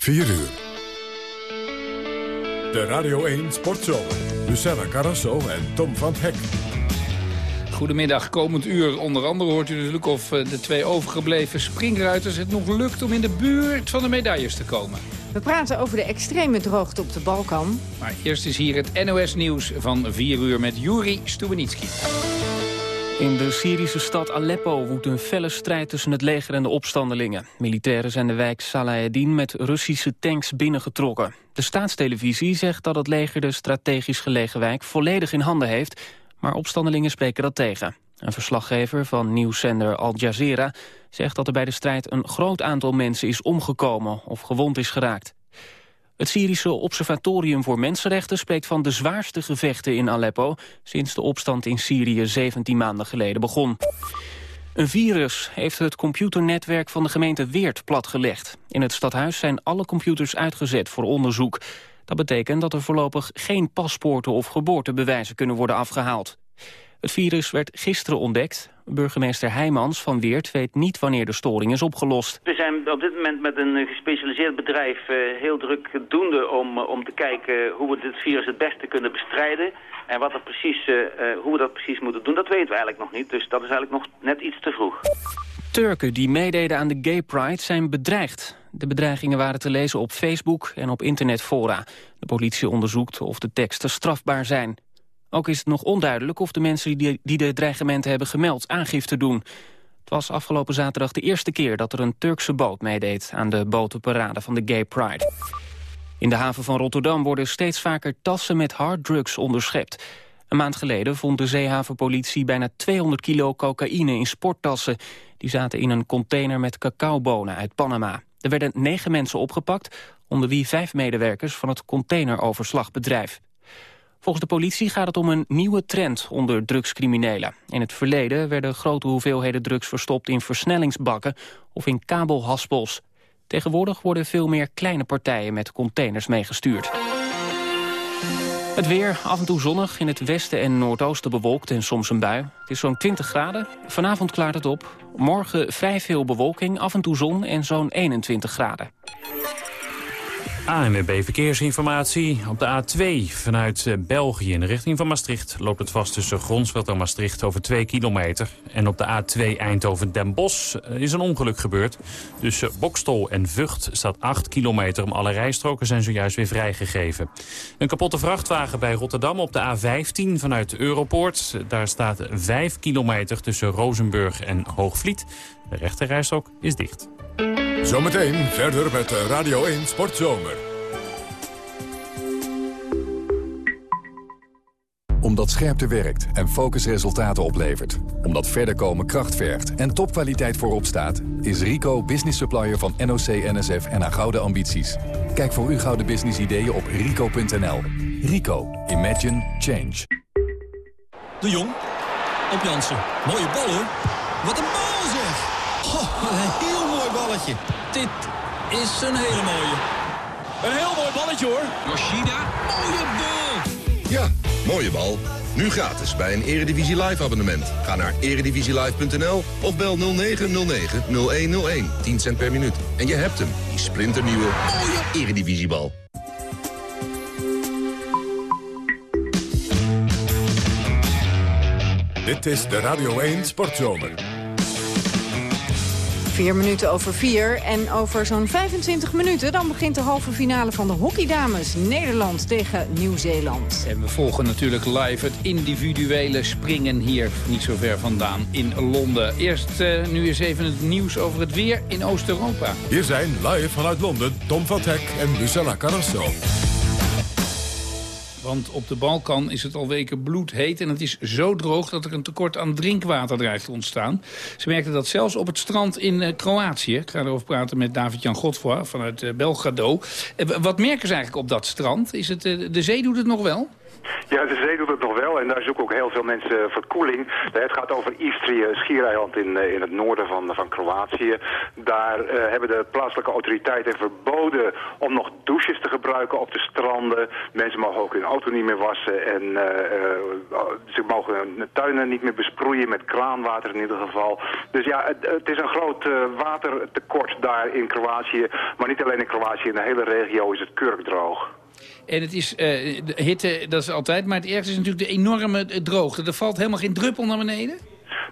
4 uur. De Radio 1 Sportzomer. Luciana Carrasso en Tom van Hek. Goedemiddag, komend uur. Onder andere hoort u natuurlijk of eh, de twee overgebleven springruiters het nog lukt om in de buurt van de medailles te komen. We praten over de extreme droogte op de Balkan. Maar eerst is hier het NOS Nieuws van 4 uur met Juri Stubenitski. In de Syrische stad Aleppo woedt een felle strijd tussen het leger en de opstandelingen. Militairen zijn de wijk Salaheddin met Russische tanks binnengetrokken. De staatstelevisie zegt dat het leger de strategisch gelegen wijk volledig in handen heeft, maar opstandelingen spreken dat tegen. Een verslaggever van nieuwszender Al Jazeera zegt dat er bij de strijd een groot aantal mensen is omgekomen of gewond is geraakt. Het Syrische Observatorium voor Mensenrechten spreekt van de zwaarste gevechten in Aleppo... sinds de opstand in Syrië 17 maanden geleden begon. Een virus heeft het computernetwerk van de gemeente Weert platgelegd. In het stadhuis zijn alle computers uitgezet voor onderzoek. Dat betekent dat er voorlopig geen paspoorten of geboortebewijzen kunnen worden afgehaald. Het virus werd gisteren ontdekt. Burgemeester Heijmans van Weert weet niet wanneer de storing is opgelost. We zijn op dit moment met een gespecialiseerd bedrijf eh, heel druk doende om, eh, om te kijken hoe we dit virus het beste kunnen bestrijden. En wat er precies, hoe we dat precies moeten doen, dat weten we eigenlijk nog niet. Dus dat is eigenlijk nog net iets te vroeg. Turken die meededen aan de Gay Pride zijn bedreigd. De bedreigingen waren te lezen op Facebook en op internetfora. De politie onderzoekt of de teksten strafbaar zijn. Ook is het nog onduidelijk of de mensen die, de dreigementen hebben gemeld aangifte doen. Het was afgelopen zaterdag de eerste keer dat er een Turkse boot meedeed aan de botenparade van de Gay Pride. In de haven van Rotterdam worden steeds vaker tassen met harddrugs onderschept. Een maand geleden vond de zeehavenpolitie bijna 200 kilo cocaïne in sporttassen. Die zaten in een container met cacaobonen uit Panama. Er werden negen mensen opgepakt, onder wie vijf medewerkers van het containeroverslagbedrijf. Volgens de politie gaat het om een nieuwe trend onder drugscriminelen. In het verleden werden grote hoeveelheden drugs verstopt in versnellingsbakken of in kabelhaspels. Tegenwoordig worden veel meer kleine partijen met containers meegestuurd. Het weer, af en toe zonnig, in het westen en noordoosten bewolkt en soms een bui. Het is zo'n 20 graden. Vanavond klaart het op. Morgen vrij veel bewolking, af en toe zon en zo'n 21 graden. ANWB Verkeersinformatie. Op de A2 vanuit eh, België in de richting van Maastricht... loopt het vast tussen Gronsveld en Maastricht over 2 kilometer. En op de A2 Eindhoven-Den Bosch eh, is een ongeluk gebeurd. Tussen Bokstol en Vught staat 8 kilometer... om alle rijstroken zijn zojuist weer vrijgegeven. Een kapotte vrachtwagen bij Rotterdam op de A15 vanuit Europoort. Daar staat 5 kilometer tussen Rozenburg en Hoogvliet. De rechterrijstrook is dicht. Zometeen verder met Radio 1 Sportzomer. Omdat scherpte werkt en focus resultaten oplevert. Omdat verder komen kracht vergt en topkwaliteit voorop staat... is Rico business supplier van NOC, NSF en haar gouden ambities. Kijk voor uw gouden business ideeën op rico.nl. Rico. Imagine. Change. De Jong. Op Jansen. Mooie bal hoor. Wat een bal zeg. Oh, een heel balletje. Dit is een hele mooie. Een heel mooi balletje hoor. Yoshida. Mooie bal. Ja, mooie bal. Nu gratis bij een Eredivisie Live abonnement. Ga naar eredivisielive.nl of bel 0909-0101. 10 cent per minuut. En je hebt hem, die splinternieuwe mooie Eredivisiebal. Dit is de Radio 1 Sportzomer. Vier minuten over vier. En over zo'n 25 minuten dan begint de halve finale van de hockeydames. Nederland tegen Nieuw-Zeeland. En we volgen natuurlijk live het individuele springen hier niet zo ver vandaan in Londen. Eerst uh, nu eens even het nieuws over het weer in Oost-Europa. Hier zijn live vanuit Londen Tom van Hek en Lucella Carrasso. Want op de Balkan is het al weken bloedheet en het is zo droog dat er een tekort aan drinkwater dreigt te ontstaan. Ze merkten dat zelfs op het strand in uh, Kroatië. Ik ga erover praten met David-Jan Godfroy vanuit uh, Belgrado. Uh, wat merken ze eigenlijk op dat strand? Is het, de zee doet het nog wel? Ja, de zee doet het nog wel en daar zoeken ook heel veel mensen verkoeling. Het gaat over Istrië, schiereiland in, eh, in het noorden van, van Kroatië. Daar uh, hebben de plaatselijke autoriteiten verboden om nog douches te gebruiken op de stranden. Mensen mogen ook hun auto niet meer wassen en ze mogen hun tuinen niet meer besproeien met kraanwater in ieder geval. Dus ja, het, het is een groot watertekort daar in Kroatië. Maar niet alleen in Kroatië, in de hele regio is het kurkdroog. En het is uh, hitte, dat is altijd. Maar het ergste is natuurlijk de enorme droogte. Er valt helemaal geen druppel naar beneden?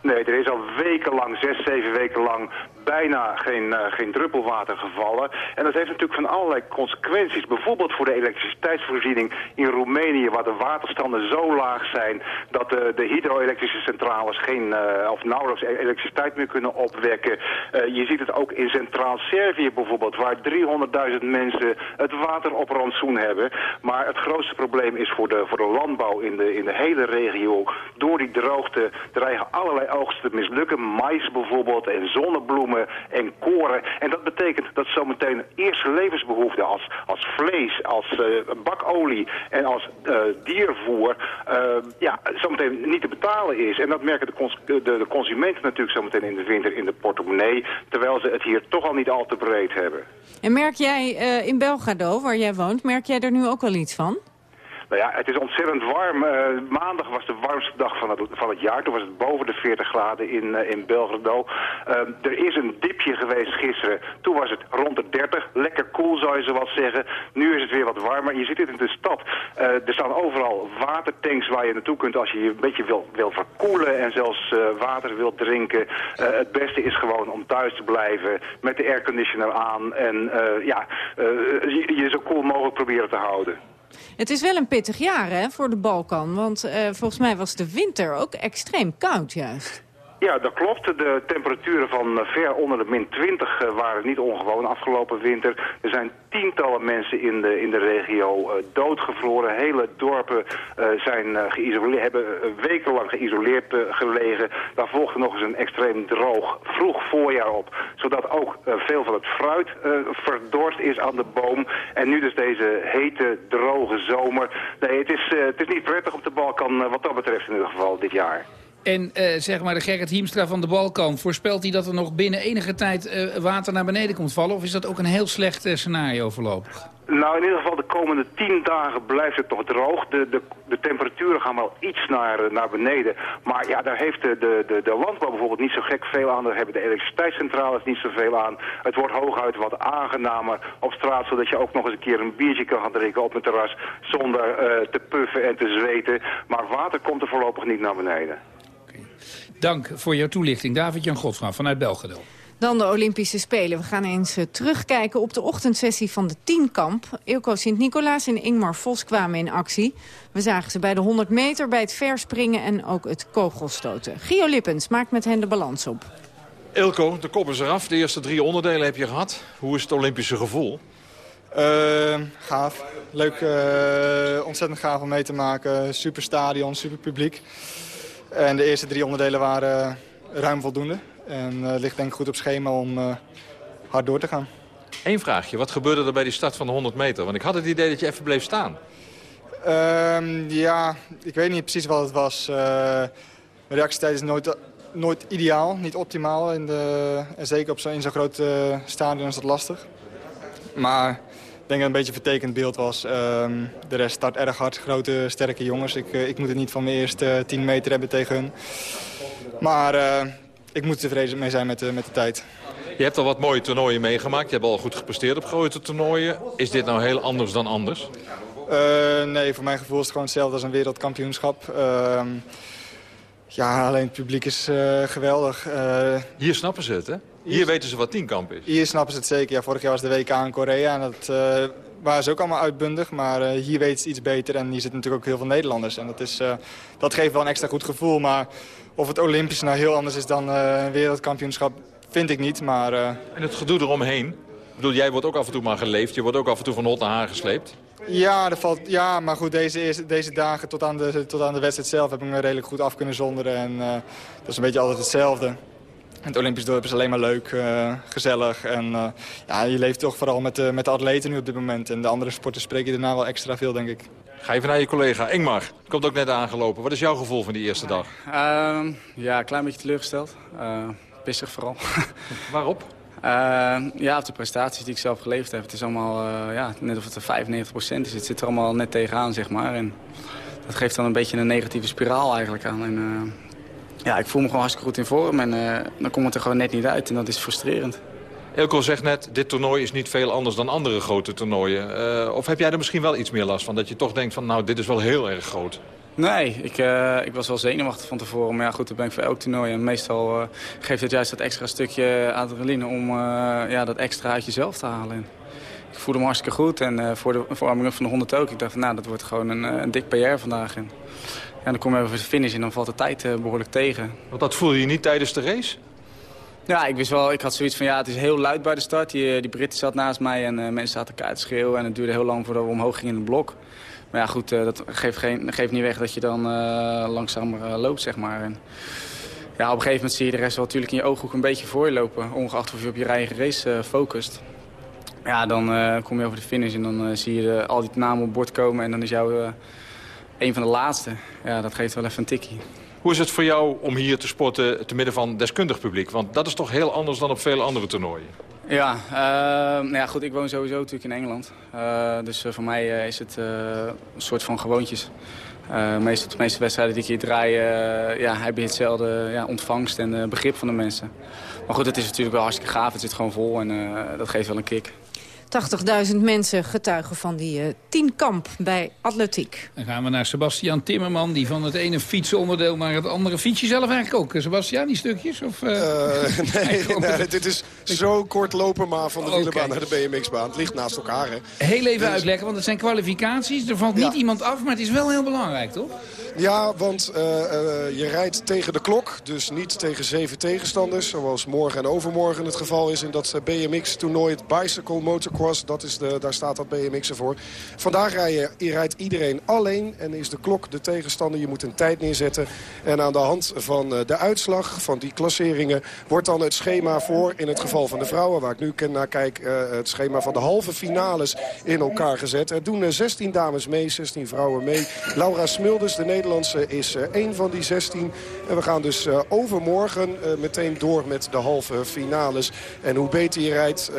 Nee, er is al wekenlang, zes, zeven weken lang bijna geen, uh, geen druppelwater gevallen. En dat heeft natuurlijk van allerlei consequenties. Bijvoorbeeld voor de elektriciteitsvoorziening in Roemenië... waar de waterstanden zo laag zijn dat de, de hydro-elektrische centrales... geen uh, of nauwelijks e-, elektriciteit meer kunnen opwekken. Je ziet het ook in Centraal-Servië bijvoorbeeld... waar 300.000 mensen het water op rantsoen hebben. Maar het grootste probleem is voor de, voor de landbouw in de, in de hele regio. Door die droogte dreigen allerlei oogsten te mislukken. Mais bijvoorbeeld en zonnebloemen en koren. En dat betekent dat zometeen eerste levensbehoeften als, als vlees, als uh, bakolie en als uh, diervoer uh, ja, zometeen niet te betalen is. En dat merken de, de, de, consumenten natuurlijk zometeen in de winter in de portemonnee, terwijl ze het hier toch al niet al te breed hebben. En merk jij in Belgrado, waar jij woont, merk jij er nu ook al iets van? Nou ja, het is ontzettend warm. Uh, maandag was de warmste dag van het, van het jaar. Toen was het boven de 40 graden in, uh, in Belgrado. Uh, er is een dipje geweest gisteren. Toen was het rond de 30. Lekker koel zou je zo wat zeggen. Nu is het weer wat warmer. Je ziet het in de stad. er staan overal watertanks waar je naartoe kunt als je je een beetje wil, wil verkoelen en zelfs water wilt drinken. het beste is gewoon om thuis te blijven met de airconditioner aan en ja, je, je zo koel mogelijk proberen te houden. Het is wel een pittig jaar hè, voor de Balkan. Want uh, volgens mij was de winter ook extreem koud juist. Ja, dat klopt. De temperaturen van ver onder de min 20 waren niet ongewoon afgelopen winter. Er zijn tientallen mensen in de, in de regio uh, doodgevroren. Hele dorpen zijn geïsoleerd, hebben wekenlang geïsoleerd gelegen. Daar volgde nog eens een extreem droog vroeg voorjaar op. Zodat ook veel van het fruit verdorst is aan de boom. En nu dus deze hete, droge zomer. Nee, het is, het is niet prettig op de Balkan wat dat betreft in ieder geval dit jaar. En uh, zeg maar de Gerrit Hiemstra van de Balkan, voorspelt hij dat er nog binnen enige tijd uh, water naar beneden komt vallen? Of is dat ook een heel slecht uh, scenario voorlopig? Nou, in ieder geval de komende tien dagen blijft het toch droog. De, de, de temperaturen gaan wel iets naar, naar beneden. Maar ja, daar heeft de, de, de, de landbouw bijvoorbeeld niet zo gek veel aan. Daar hebben de elektriciteitscentrales niet zoveel aan. Het wordt hooguit wat aangenamer op straat... zodat je ook nog eens een keer een biertje kan gaan drinken op het terras... zonder te puffen en te zweten. Maar water komt er voorlopig niet naar beneden. Dank voor jouw toelichting. David-Jan Godfra vanuit Belgrado. Dan de Olympische Spelen. We gaan eens uh, terugkijken op de ochtendsessie van de tienkamp. Ilko Sint-Nicolaas en Ingmar Vos kwamen in actie. We zagen ze bij de 100 meter, bij het verspringen en ook het kogelstoten. Gio Lippens maakt met hen de balans op. Ilko, de kop is eraf. De eerste drie onderdelen heb je gehad. Hoe is het Olympische gevoel? Uh, gaaf. Leuk, uh, ontzettend gaaf om mee te maken. Super stadion, super publiek. En de eerste drie onderdelen waren ruim voldoende. En uh, ligt denk ik goed op schema om uh, hard door te gaan. Eén vraagje. Wat gebeurde er bij die start van de 100 meter? Want ik had het idee dat je even bleef staan. Uh, ja, ik weet niet precies wat het was. Uh, mijn reactietijd is nooit, nooit ideaal, niet optimaal. In de, en zeker op zo, in zo'n groot stadion is dat lastig. Maar denk dat het een beetje een vertekend beeld was. Ehm, de rest start erg hard, grote, sterke jongens. Ik, uh, ik moet het niet van mijn eerste 10 meter hebben tegen hun. Maar uh, ik moet tevreden mee zijn met de, met de tijd. Je hebt al wat mooie toernooien meegemaakt. Je hebt al goed gepresteerd op grote toernooien. Is dit nou heel anders dan anders? Uh, nee, voor mijn gevoel is het gewoon hetzelfde als een wereldkampioenschap. Ehm, ja, alleen het publiek is geweldig. Hier snappen ze het, hè? Hier weten ze wat tienkamp is. Hier snappen ze het zeker. Ja, vorig jaar was de WK in Korea. En dat uh, waren ze ook allemaal uitbundig. Maar uh, hier weten ze iets beter. En hier zitten natuurlijk ook heel veel Nederlanders. En dat, is, uh, dat geeft wel een extra goed gevoel. Maar of het Olympisch nou heel anders is dan een wereldkampioenschap... vind ik niet. Maar, En het gedoe eromheen? Ik bedoel, jij wordt ook af en toe maar geleefd. Je wordt ook af en toe van hot naar haar gesleept. Ja, dat valt, ja, maar goed, deze, eerste, deze dagen tot aan, de, tot aan de wedstrijd zelf heb ik me redelijk goed af kunnen zonderen. En dat is een beetje altijd hetzelfde. Het Olympisch dorp is alleen maar leuk, gezellig. En ja, je leeft toch vooral met de, met de atleten nu op dit moment. En de andere sporten spreek je daarna wel extra veel, denk ik. Ga even naar je collega. Engmar, komt ook net aangelopen. Wat is jouw gevoel van die eerste dag? Uh, ja, een klein beetje teleurgesteld. Uh, pissig vooral. Waarop? Uh, ja, op de prestaties die ik zelf geleverd heb. Het is allemaal uh, ja, net of het er 95% is. Het zit er allemaal net tegenaan, zeg maar. En dat geeft dan een beetje een negatieve spiraal eigenlijk aan. En, uh, ja, ik voel me gewoon hartstikke goed in vorm. En dan komt het er gewoon net niet uit. En dat is frustrerend. Elko zegt net, dit toernooi is niet veel anders dan andere grote toernooien. of heb jij er misschien wel iets meer last van? Dat je toch denkt van, nou, dit is wel heel erg groot. Nee, ik, uh, ik was wel zenuwachtig van tevoren. Maar ja, goed, dat ben ik voor elk toernooi. En meestal uh, geeft het juist dat extra stukje adrenaline om ja, dat extra uit jezelf te halen. En ik voelde me hartstikke goed. En voor de verwarming van de 100 ook. Ik dacht, nou, dat wordt gewoon een, een dik PR vandaag. En, ja, dan kom je voor de finish en dan valt de tijd behoorlijk tegen. Want dat voelde je niet tijdens de race? Ja, ik wist wel, ik had zoiets van ja, het is heel luid bij de start. Die, die Britten zat naast mij en mensen zaten elkaar te schreeuwen. En het duurde heel lang voordat we omhoog gingen in het blok. Maar ja, goed, uh, dat geeft, geen, geeft niet weg dat je dan uh, langzamer loopt, zeg maar. En, ja, op een gegeven moment zie je de rest wel natuurlijk in je ooghoek een beetje voor je lopen. Ongeacht of je op je eigen race focust. Ja, dan kom je over de finish en dan zie je de, al die namen op bord komen. En dan is jou een van de laatste. Ja, dat geeft wel even een tikkie. Hoe is het voor jou om hier te sporten te midden van deskundig publiek? Want dat is toch heel anders dan op vele andere toernooien? Ja, uh, nou ja, goed, ik woon sowieso natuurlijk in Engeland. Uh, dus uh, voor mij is het een soort van gewoontjes. meestal, de meeste wedstrijden die ik hier draai, ja, heb je hetzelfde ja, ontvangst en begrip van de mensen. Maar goed, het is natuurlijk wel hartstikke gaaf. Het zit gewoon vol en dat geeft wel een kick. 80.000 mensen getuigen van die uh, tienkamp bij atletiek. Dan gaan we naar Sebastian Timmerman, die van het ene fietsonderdeel naar het andere. Fiets je zelf eigenlijk ook, Sebastian, die stukjes? Of, uh... Uh, nee, nee dit is zo kort lopen maar van de okay. wielenbaan naar de BMX-baan. Het ligt naast elkaar, hè. Heel even dus... uitleggen, want het zijn kwalificaties. Er valt niet ja. iemand af, maar het is wel heel belangrijk, toch? Ja, want je rijdt tegen de klok, dus niet tegen zeven tegenstanders. Zoals morgen en overmorgen het geval is in dat BMX-toernooi, het Bicycle Motor dat is de, daar staat dat BMX voor. Vandaag rijdt iedereen alleen en is de klok de tegenstander. Je moet een tijd neerzetten. En aan de hand van de uitslag van die klasseringen... wordt dan het schema voor, in het geval van de vrouwen... waar ik nu naar kijk, het schema van de halve finales in elkaar gezet. Er doen 16 dames mee, 16 vrouwen mee. Laura Smulders, de Nederlandse, is één van die 16. En we gaan dus overmorgen meteen door met de halve finales. En hoe beter je rijdt,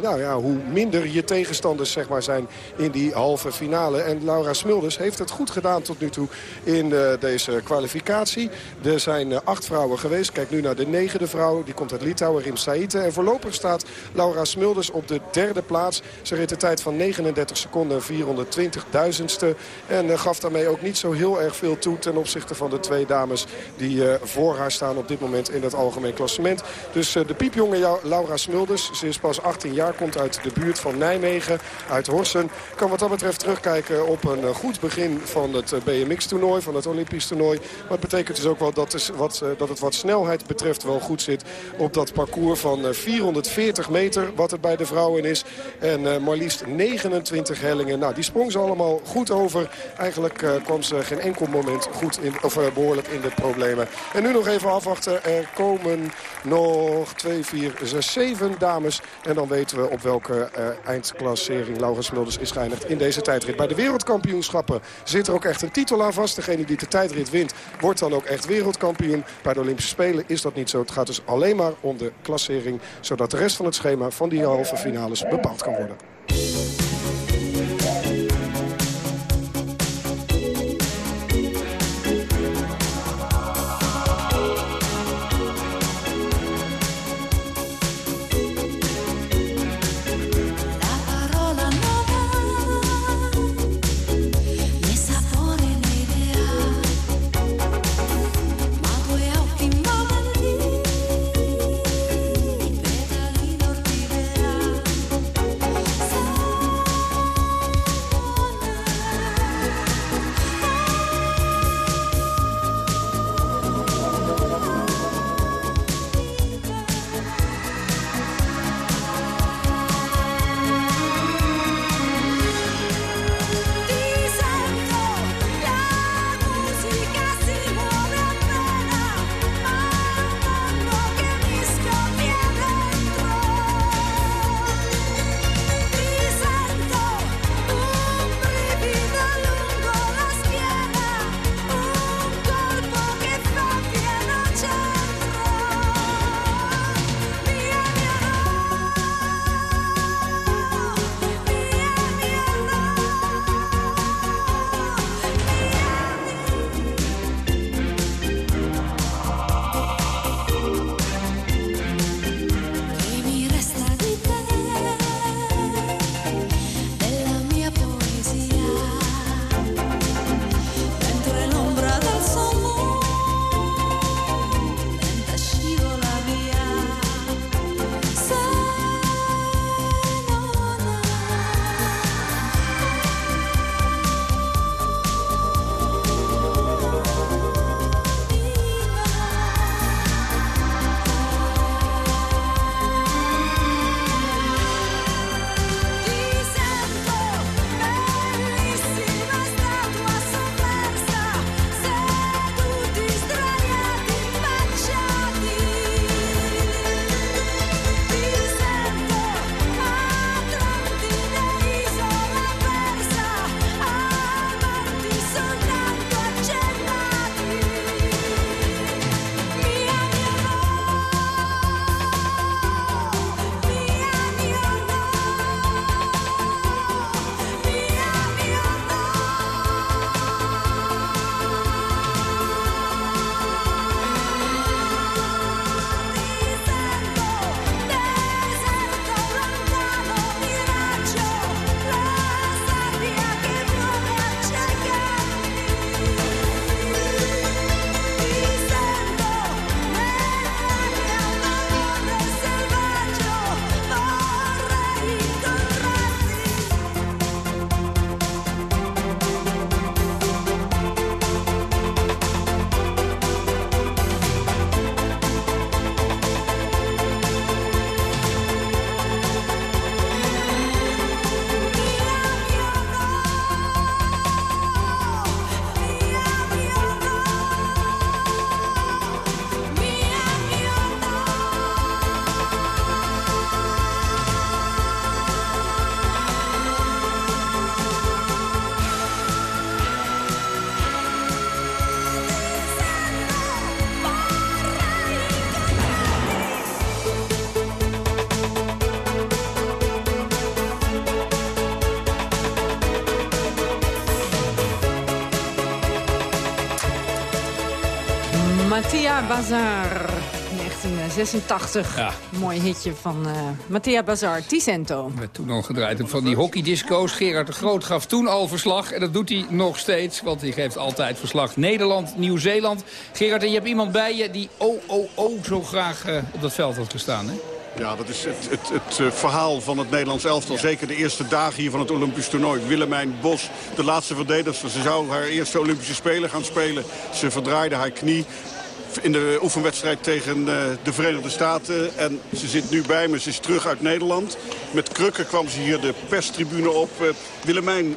nou ja, hoe minder minder je tegenstanders zeg maar, zijn in die halve finale. En Laura Smulders heeft het goed gedaan tot nu toe in uh, deze kwalificatie. Er zijn uh, acht vrouwen geweest. Kijk nu naar de negende vrouw. Die komt uit Litouwen, Rim Saite. En voorlopig staat Laura Smulders op de derde plaats. Ze reed een tijd van 39 seconden 420.000ste. En uh, gaf daarmee ook niet zo heel erg veel toe ten opzichte van de twee dames die voor haar staan op dit moment in het algemeen klassement. Dus de piepjonge Laura Smulders, ze is pas 18 jaar, komt uit de buurt van Nijmegen uit Horsen. Kan wat dat betreft terugkijken op een eh, goed begin van het eh, BMX-toernooi, van het Olympisch toernooi. Maar het betekent dus ook wel dat, wat, eh, dat het wat snelheid betreft wel goed zit op dat parcours van 440 meter, wat het bij de vrouwen is. En maar liefst 29 hellingen. Nou, die sprong ze allemaal goed over. Eigenlijk kwam ze geen enkel moment goed in, of behoorlijk in de problemen. En nu nog even afwachten. Er komen nog 2, 4, 6, 7 dames. En dan weten we op welke eindklassering Laurens Smulders is geëindigd in deze tijdrit. Bij de wereldkampioenschappen zit er ook echt een titel aan vast. Degene die de tijdrit wint wordt dan ook echt wereldkampioen. Bij de Olympische Spelen is dat niet zo. Het gaat dus alleen maar om de klassering. Zodat de rest van het schema van die halve finales bepaald kan worden. Bazar, 1986. Ja. Mooi hitje van uh, Mattia Bazar, Ticento. werd toen al gedraaid van die hockeydisco's. Gerard de Groot gaf toen al verslag. En dat doet hij nog steeds, want hij geeft altijd verslag. Nederland, Nieuw-Zeeland. Gerard, en je hebt iemand bij je die oh, oh, oh zo graag uh, op dat veld had gestaan, hè? Ja, dat is het, het, het, uh, verhaal van het Nederlands elftal. Zeker de eerste dagen hier van het Olympisch toernooi. Willemijn Bos, de laatste verdedigster. Ze zou haar eerste Olympische Spelen gaan spelen. Ze verdraaide haar knie in de oefenwedstrijd tegen uh, de Verenigde Staten. En ze zit nu bij me. Ze is terug uit Nederland. Met krukken kwam ze hier de perstribune op. Uh, Willemijn,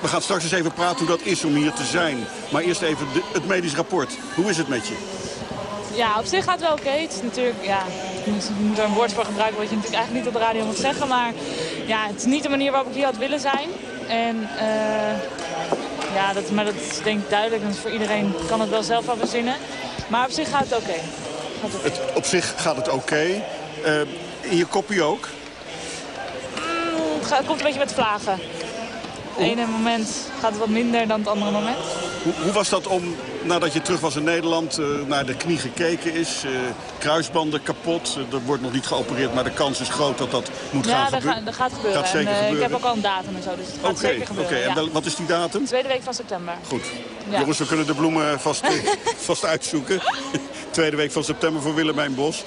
we gaan straks eens even praten hoe dat is om hier te zijn. Maar eerst even het medisch rapport. Hoe is het met je? Ja, op zich gaat het wel oké. Het is natuurlijk, ja, moet er een woord voor gebruiken wat je natuurlijk eigenlijk niet op de radio moet zeggen. Maar ja, het is niet de manier waarop ik hier had willen zijn. En ja, dat, maar dat is denk ik duidelijk. En voor iedereen kan het wel zelf wel verzinnen. Maar op zich gaat het oké. Okay. Okay. Op zich gaat het oké. Okay. Uh, in je kopie ook? Mm, het, gaat, het komt een beetje met vlagen. Het ene moment gaat het wat minder dan het andere moment. Hoe, hoe was dat om, nadat je terug was in Nederland, uh, naar de knie gekeken is? Uh, kruisbanden kapot, uh, er wordt nog niet geopereerd, maar de kans is groot dat dat moet ja, gaan dat gebeuren. Ja, dat gaat gebeuren. Gaat zeker en, gebeuren. Ik heb ook al een datum en zo, dus het gaat okay, zeker gebeuren. Oké, okay. en wat is die datum? Tweede week van september. Goed. Ja. Jongens, we kunnen de bloemen vast, vast uitzoeken. Tweede week van september voor Willemijn Bos.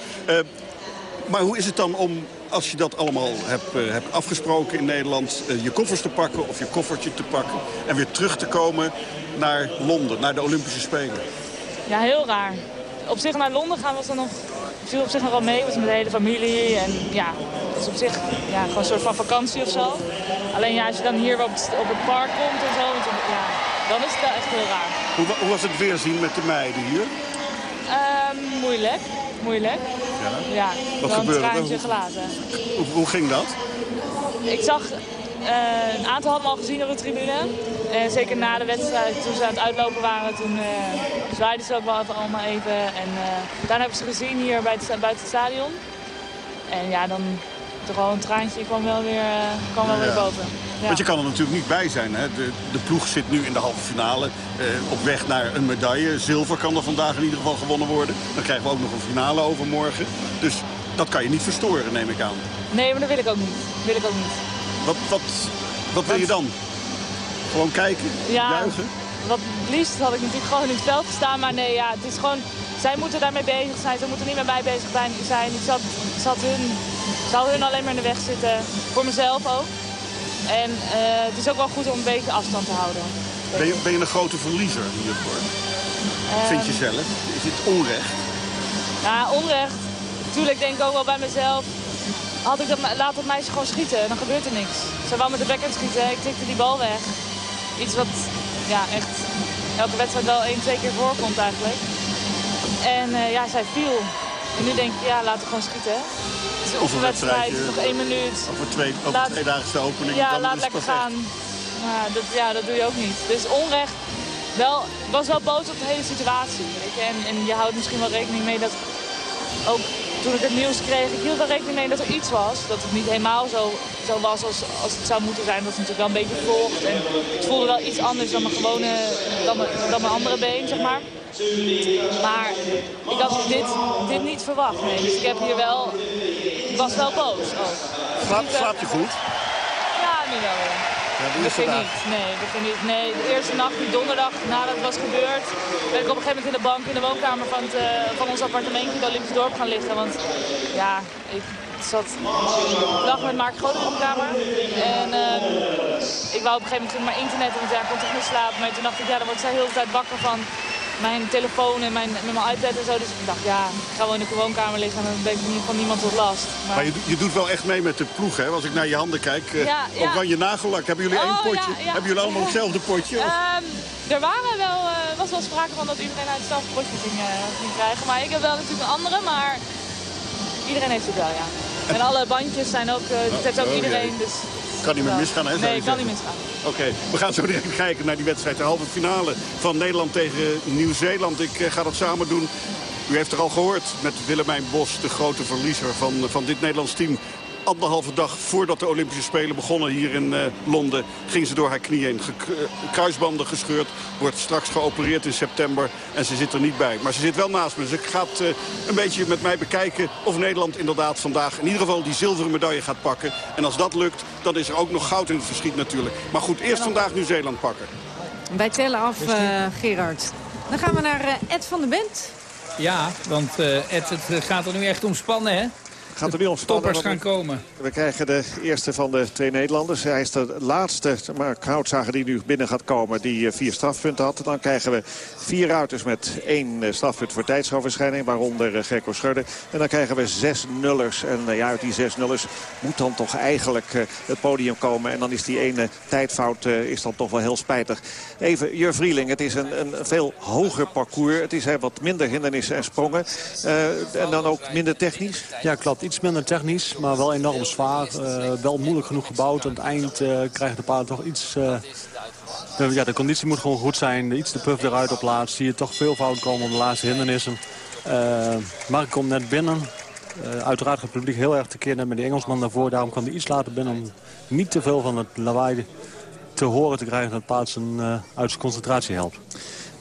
maar hoe is het dan om als je dat allemaal hebt, uh, hebt afgesproken in Nederland... Uh, je koffers te pakken of je koffertje te pakken... en weer terug te komen naar Londen, naar de Olympische Spelen? Ja, heel raar. Op zich naar Londen gaan was dan nog... viel op zich nog wel mee, was met de hele familie. En ja, het is op zich ja, gewoon een soort van vakantie of zo. Alleen ja, als je dan hier op het, op het park komt en zo... Ja, dan is het wel echt heel raar. Hoe, hoe was het weerzien met de meiden hier? Um, moeilijk, moeilijk. Ja, ja Wat gebeurde een traantje er? gelaten. Hoe, hoe ging dat? Ik zag, uh, een aantal hadden we al gezien op de tribune. En zeker na de wedstrijd, toen ze aan het uitlopen waren, toen uh, zwaaiden ze ook wel even allemaal even. En uh, daarna heb ik ze gezien hier bij het, buiten het stadion. En ja, dan toch wel een traantje kwam wel weer, kwam wel ja. weer boven. Ja. Want je kan er natuurlijk niet bij zijn. Hè? De, de ploeg zit nu in de halve finale uh, op weg naar een medaille. Zilver kan er vandaag in ieder geval gewonnen worden. Dan krijgen we ook nog een finale overmorgen. Dus dat kan je niet verstoren, neem ik aan. Nee, maar dat wil ik ook niet. Wil ik ook niet. Wat, wat, wat wil je dan? Gewoon kijken? Ja, juichen? Wat liefst had ik natuurlijk gewoon in het veld gestaan. Maar nee, ja, het is gewoon... Zij moeten daarmee bezig zijn. Ze moeten niet met mij bezig zijn. Ik zat, zat hun, zou hun alleen maar in de weg zitten. Voor mezelf ook. En uh, het is ook wel goed om een beetje afstand te houden. Ben je, ben je een grote verliezer hiervoor? Um, Vind je zelf? Is het onrecht? Ja, onrecht. Tuurlijk denk ik ook wel bij mezelf. Had ik dat, laat dat meisje gewoon schieten, dan gebeurt er niks. Ze wou met de backhand schieten, ik tikte die bal weg. Iets wat ja, echt elke wedstrijd wel één, twee keer voorkomt eigenlijk. En uh, ja, zij viel. En nu denk ik, ja, laten we gewoon schieten. Het is een oefenwedstrijd, nog één minuut. Over twee, over laat, twee dagen opening. Ja, dan laat is lekker gaan. Maar dat, ja, dat doe je ook niet. Dus onrecht, wel, ik was wel boos op de hele situatie. Weet je? En, en je houdt misschien wel rekening mee dat ook toen ik het nieuws kreeg, ik hield er rekening mee dat er iets was. Dat het niet helemaal zo, zo was als, als het zou moeten zijn. Dat is natuurlijk wel een beetje volgt. En het voelde wel iets anders dan mijn gewone, dan mijn, dan mijn andere been, zeg maar. Maar ik had dit, dit niet verwacht. Nee. Dus ik heb hier wel, ik was wel boos ook. Slaap, slaap je goed? Ja, nu wel weer. Ja, de begin niet. Nee, begin niet. Nee, de eerste nacht, die donderdag, nadat het was gebeurd, ben ik op een gegeven moment in de bank in de woonkamer van, het, uh, van ons appartementje in het Olympisch dorp gaan liggen. Want ja, ik zat ik lag met Mark Groot in de kamer. En uh, ik wou op een gegeven moment maar internet, want ja, ik kon toch niet slapen. Maar toen dacht ik, ja, dan word ik de hele tijd wakker van mijn telefoon en mijn, met mijn iPad en zo. Dus ik dacht, ja, ik ga wel in de woonkamer liggen en dan ben ik van niemand tot last. Maar, maar je, je, doet wel echt mee met de ploeg, hè? Als ik naar je handen kijk. Uh, ja, ja. Oranje nagellak. Hebben jullie oh, één potje? Ja, ja. Hebben jullie allemaal hetzelfde potje? Um, er waren wel, uh, was wel sprake van dat iedereen uit hetzelfde potje ging, uh, ging krijgen. Maar ik heb wel natuurlijk een andere, maar iedereen heeft het wel, ja. En alle bandjes zijn ook, dat heeft ook oh, iedereen. Dus, kan niet meer misgaan, hè? Nee, kan niet misgaan. Oké, okay. we gaan zo direct kijken naar die wedstrijd. De halve finale van Nederland tegen Nieuw-Zeeland. Ik uh, ga dat samen doen. U heeft er al gehoord met Willemijn Bos, de grote verliezer van, van dit Nederlands team. Anderhalve dag voordat de Olympische Spelen begonnen hier in uh, Londen... ging ze door haar knie heen. Ge kruisbanden gescheurd, wordt straks geopereerd in september en ze zit er niet bij. Maar ze zit wel naast me, dus ik ga uh, een beetje met mij bekijken... of Nederland inderdaad vandaag in ieder geval die zilveren medaille gaat pakken. En als dat lukt, dan is er ook nog goud in het verschiet natuurlijk. Maar goed, eerst vandaag Nieuw-Zeeland pakken. Wij tellen af, uh, Gerard. Dan gaan we naar Ed van der Bent. Ja, want Ed, het gaat er nu echt om spannen, hè? Gaat er nu om Toppers gaan komen. We krijgen de eerste van de twee Nederlanders. Hij is de laatste, maar Houtzager die nu binnen gaat komen, die eh, vier strafpunten had. Dan krijgen we vier ruiters met één eh, strafpunt voor tijdsoverschrijding, waaronder eh, Gerko Schudde. En dan krijgen we zes nullers. En ja, uit die zes nullers moet dan toch eigenlijk het podium komen. En dan is die ene tijdfout is dan toch wel heel spijtig. Even, Jur Vrieling, het is een, een veel hoger parcours. Het is wat minder hindernissen en sprongen. en dan ook minder technisch. Ja, klopt iets minder technisch, maar wel enorm zwaar. Uh, wel moeilijk genoeg gebouwd. Aan het eind uh, krijgen de paarden toch iets... Uh, de, ja, de conditie moet gewoon goed zijn. Iets de puff eruit op laatst. Zie je toch veel fout komen op de laatste hindernissen. Mark komt net binnen. uiteraard gaat het publiek heel erg tekeer net met de Engelsman daarvoor. Daarom kan hij iets later binnen om niet te veel van het lawaai te horen te krijgen... dat het paard zijn, uit zijn concentratie helpt.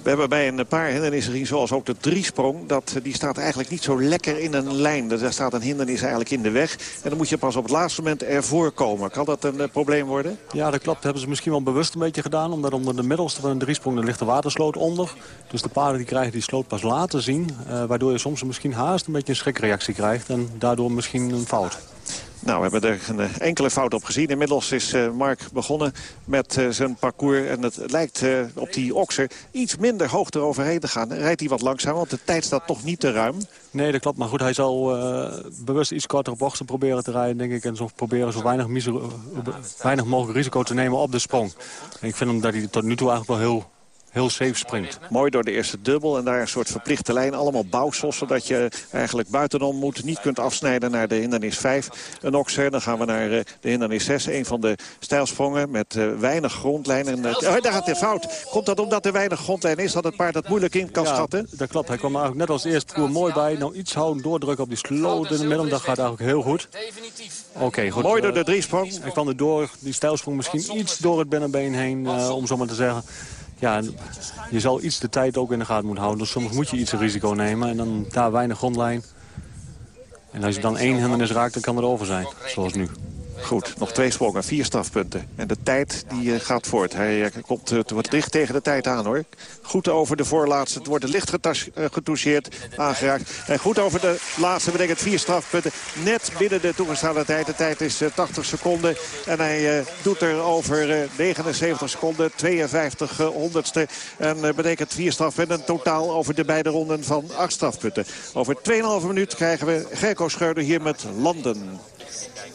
We hebben bij een paar hindernissen gezien, zoals ook de driesprong... Dat, die staat eigenlijk niet zo lekker in een lijn. Daar staat een hindernis eigenlijk in de weg. En dan moet je pas op het laatste moment ervoor komen. Kan dat een uh, probleem worden? Ja, dat klopt. Dat hebben ze misschien wel bewust een beetje gedaan. Omdat onder de middelste van een driesprong er ligt de watersloot onder. Dus de paarden die krijgen die sloot pas later zien. Uh, waardoor je soms misschien haast een beetje een schrikreactie krijgt. En daardoor misschien een fout. Nou, we hebben er een eh, enkele fout op gezien. Inmiddels is uh, Mark begonnen met uh, zijn parcours. En het lijkt op die okser iets minder hoog eroverheen te gaan. Rijdt hij wat langzaam, want de tijd staat toch niet te ruim. Nee, dat klopt. Maar goed, hij zal bewust iets kortere bochten proberen te rijden, denk ik. En zo proberen zo weinig, weinig mogelijk risico te nemen op de sprong. Ik vind hem dat hij tot nu toe eigenlijk wel heel heel safe springt. Mooi door de eerste dubbel en daar een soort verplichte lijn. Allemaal bouwsos, zodat je eigenlijk buitenom moet. Niet kunt afsnijden naar de hindernis 5. Een okser, dan gaan we naar eh, de hindernis 6. Een van de stijlsprongen met uh, weinig grondlijn. En, uh, oh, daar gaat de fout. Komt dat omdat er weinig grondlijn is? Dat het paard dat moeilijk in kan ja, schatten? dat klopt. Hij kwam eigenlijk net als eerste koer mooi bij. Nou iets houden, doordrukken op die sloot in de midden. Dat gaat eigenlijk heel goed. Oké, goed. Mooi door de driesprong. Hij kwam er door. Die stijlsprong misschien iets door het binnenbeen heen, om zo maar te zeggen ja, je zal iets de tijd ook in de gaten moeten houden. Dus soms moet je iets risico nemen en dan daar weinig grondlijn. En als je dan één hindernis raakt, dan kan het over zijn, zoals nu. Goed, nog twee sprongen, vier strafpunten. En de tijd die uh, gaat voort. Hij uh, komt uh, wat dicht tegen de tijd aan hoor. Goed over de voorlaatste. Het wordt licht getoucheerd, aangeraakt. En goed over de laatste betekent vier strafpunten. Net binnen de toegestane tijd. De tijd is 80 seconden. En hij doet er over 79 seconden 52 honderdste. En betekent vier strafpunten. totaal over de beide ronden van acht strafpunten. Over 2,5 minuut krijgen we Gerko Scheurder hier met Landen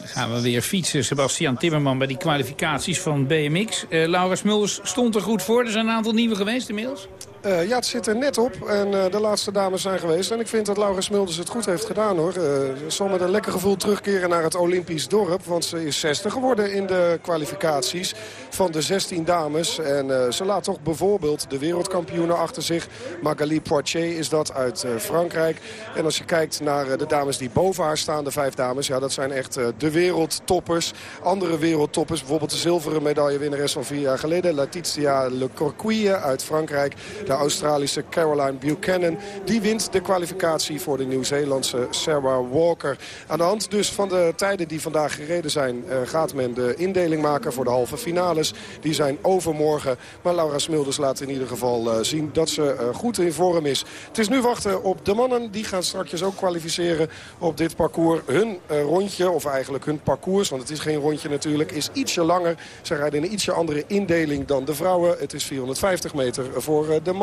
gaan we weer fietsen. Sebastian Timmerman bij die kwalificaties van BMX. Uh, eh, Laura Smulders stond er goed voor. Er zijn een aantal nieuwe geweest inmiddels. Uh, ja, het zit er net op. En uh, de laatste dames zijn geweest. En ik vind dat Laura Smulders het goed heeft gedaan, hoor. Uh, ze zal met een lekker gevoel terugkeren naar het Olympisch dorp. Want ze is 60 geworden in de kwalificaties van de 16 dames. En ze laat toch bijvoorbeeld de wereldkampioenen achter zich. Magali Poitier is dat uit Frankrijk. En als je kijkt naar de dames die boven haar staan, de vijf dames... ja, dat zijn echt de wereldtoppers. Andere wereldtoppers, bijvoorbeeld de zilveren medaillewinnares van vier jaar geleden... Letitia Le Corquille uit Frankrijk de Australische Caroline Buchanan. Die wint de kwalificatie voor de Nieuw-Zeelandse Sarah Walker. Aan de hand dus van de tijden die vandaag gereden zijn... Uh, gaat men de indeling maken voor de halve finales. Die zijn overmorgen. Maar Laura Smulders laat in ieder geval uh, zien dat ze uh, goed in vorm is. Het is nu wachten op de mannen. Die gaan straks ook kwalificeren op dit parcours. Hun rondje, of eigenlijk hun parcours... want het is geen rondje natuurlijk, is ietsje langer. Ze rijden in een ietsje andere indeling dan de vrouwen. Het is 450 meter voor de mannen.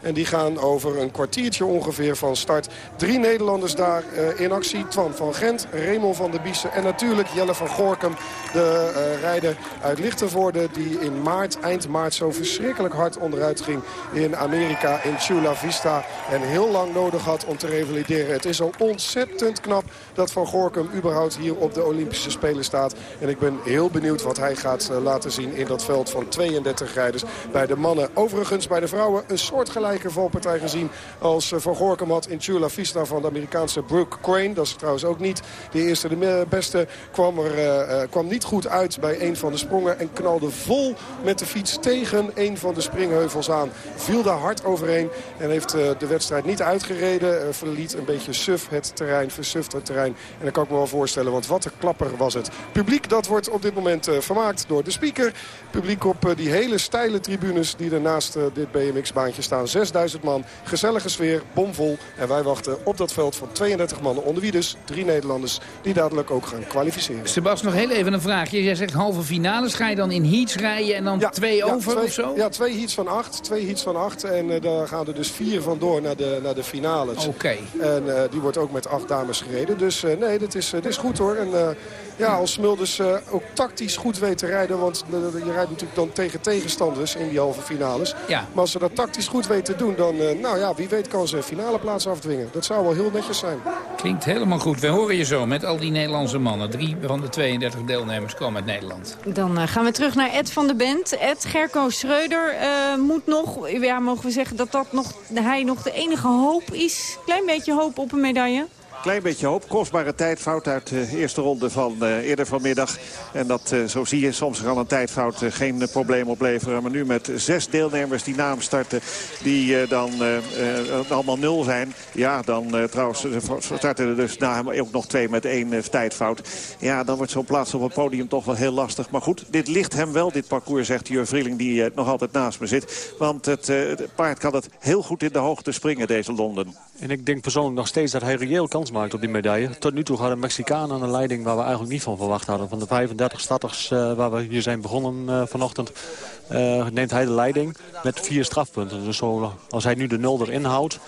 En die gaan over een kwartiertje ongeveer van start. Drie Nederlanders daar uh, in actie. Twan van Gent, Raymond van der Biesen en natuurlijk Jelle van Gorkum. De uh, rijder uit Lichtenvoorde die in maart, eind maart zo verschrikkelijk hard onderuit ging in Amerika in Chula Vista. En heel lang nodig had om te revalideren. Het is al ontzettend knap dat Van Gorkum überhaupt hier op de Olympische Spelen staat. En ik ben heel benieuwd wat hij gaat uh, laten zien in dat veld van 32 rijders bij de mannen. Overigens bij de vrouwen een soortgelijke valpartij gezien als Van Gorkum had in Chula Vista van de Amerikaanse Brooke Crane. Dat is trouwens ook niet de eerste. De beste kwam, er, kwam niet goed uit bij een van de sprongen en knalde vol met de fiets tegen een van de springheuvels aan. Viel daar hard overheen en heeft de wedstrijd niet uitgereden. verliet een beetje suf het terrein, versuft het terrein. En dat kan ik me wel voorstellen, want wat een klapper was het. Publiek, dat wordt op dit moment vermaakt door de speaker. Publiek op die hele steile tribunes die er dit Staan. 6000 man, gezellige sfeer, bomvol. En wij wachten op dat veld van 32 mannen. Onder wie dus drie Nederlanders die dadelijk ook gaan kwalificeren. Sebas, nog heel even een vraagje. Jij zegt halve finales. Ga je dan in heats rijden en dan twee over twee, of zo? Ja, twee heats van acht. Twee heats van acht. En uh, daar gaan er dus vier van door naar de, naar de finales. Oké. En uh, die wordt ook met acht dames gereden. Dus uh, nee, dit is, dit is goed hoor. En ja, als Smulders ook tactisch goed weet te rijden. Want je rijdt natuurlijk dan tegen tegenstanders in die halve finales. Ja. Maar als ze dat tactisch goed weten te doen, dan nou ja, wie weet kan ze een finale plaats afdwingen. Dat zou wel heel netjes zijn. Klinkt helemaal goed. We horen je zo met al die Nederlandse mannen. Drie van de 32 deelnemers komen uit Nederland. Dan uh, gaan we terug naar Ed van de Bent. Ed Gerco Schreuder uh, moet nog, ja, mogen we zeggen dat, dat nog, hij nog de enige hoop is. Klein beetje hoop op een medaille. Klein beetje hoop. Kostbare tijdfout uit de eerste ronde van uh, eerder vanmiddag. En dat, uh, zo zie je, soms kan een tijdfout uh, geen probleem opleveren. Maar nu met zes deelnemers die naam starten, die dan allemaal nul zijn. Ja, dan trouwens starten er dus na hem ook nog twee met één tijdfout. Ja, dan wordt zo'n plaats op het podium toch wel heel lastig. Maar goed, dit ligt hem wel, dit parcours, zegt Jur Vrieling, die nog altijd naast me zit. Want het, het paard kan het heel goed in de hoogte springen, deze Londen. En ik denk persoonlijk nog steeds dat hij reëel kans maakt op die medaille. Tot nu toe een Mexicaan aan de leiding waar we eigenlijk niet van verwacht hadden. Van de 35 starters uh, waar we hier zijn begonnen uh, vanochtend... Uh, neemt hij de leiding met vier strafpunten. Dus zo, als hij nu de nul erin houdt...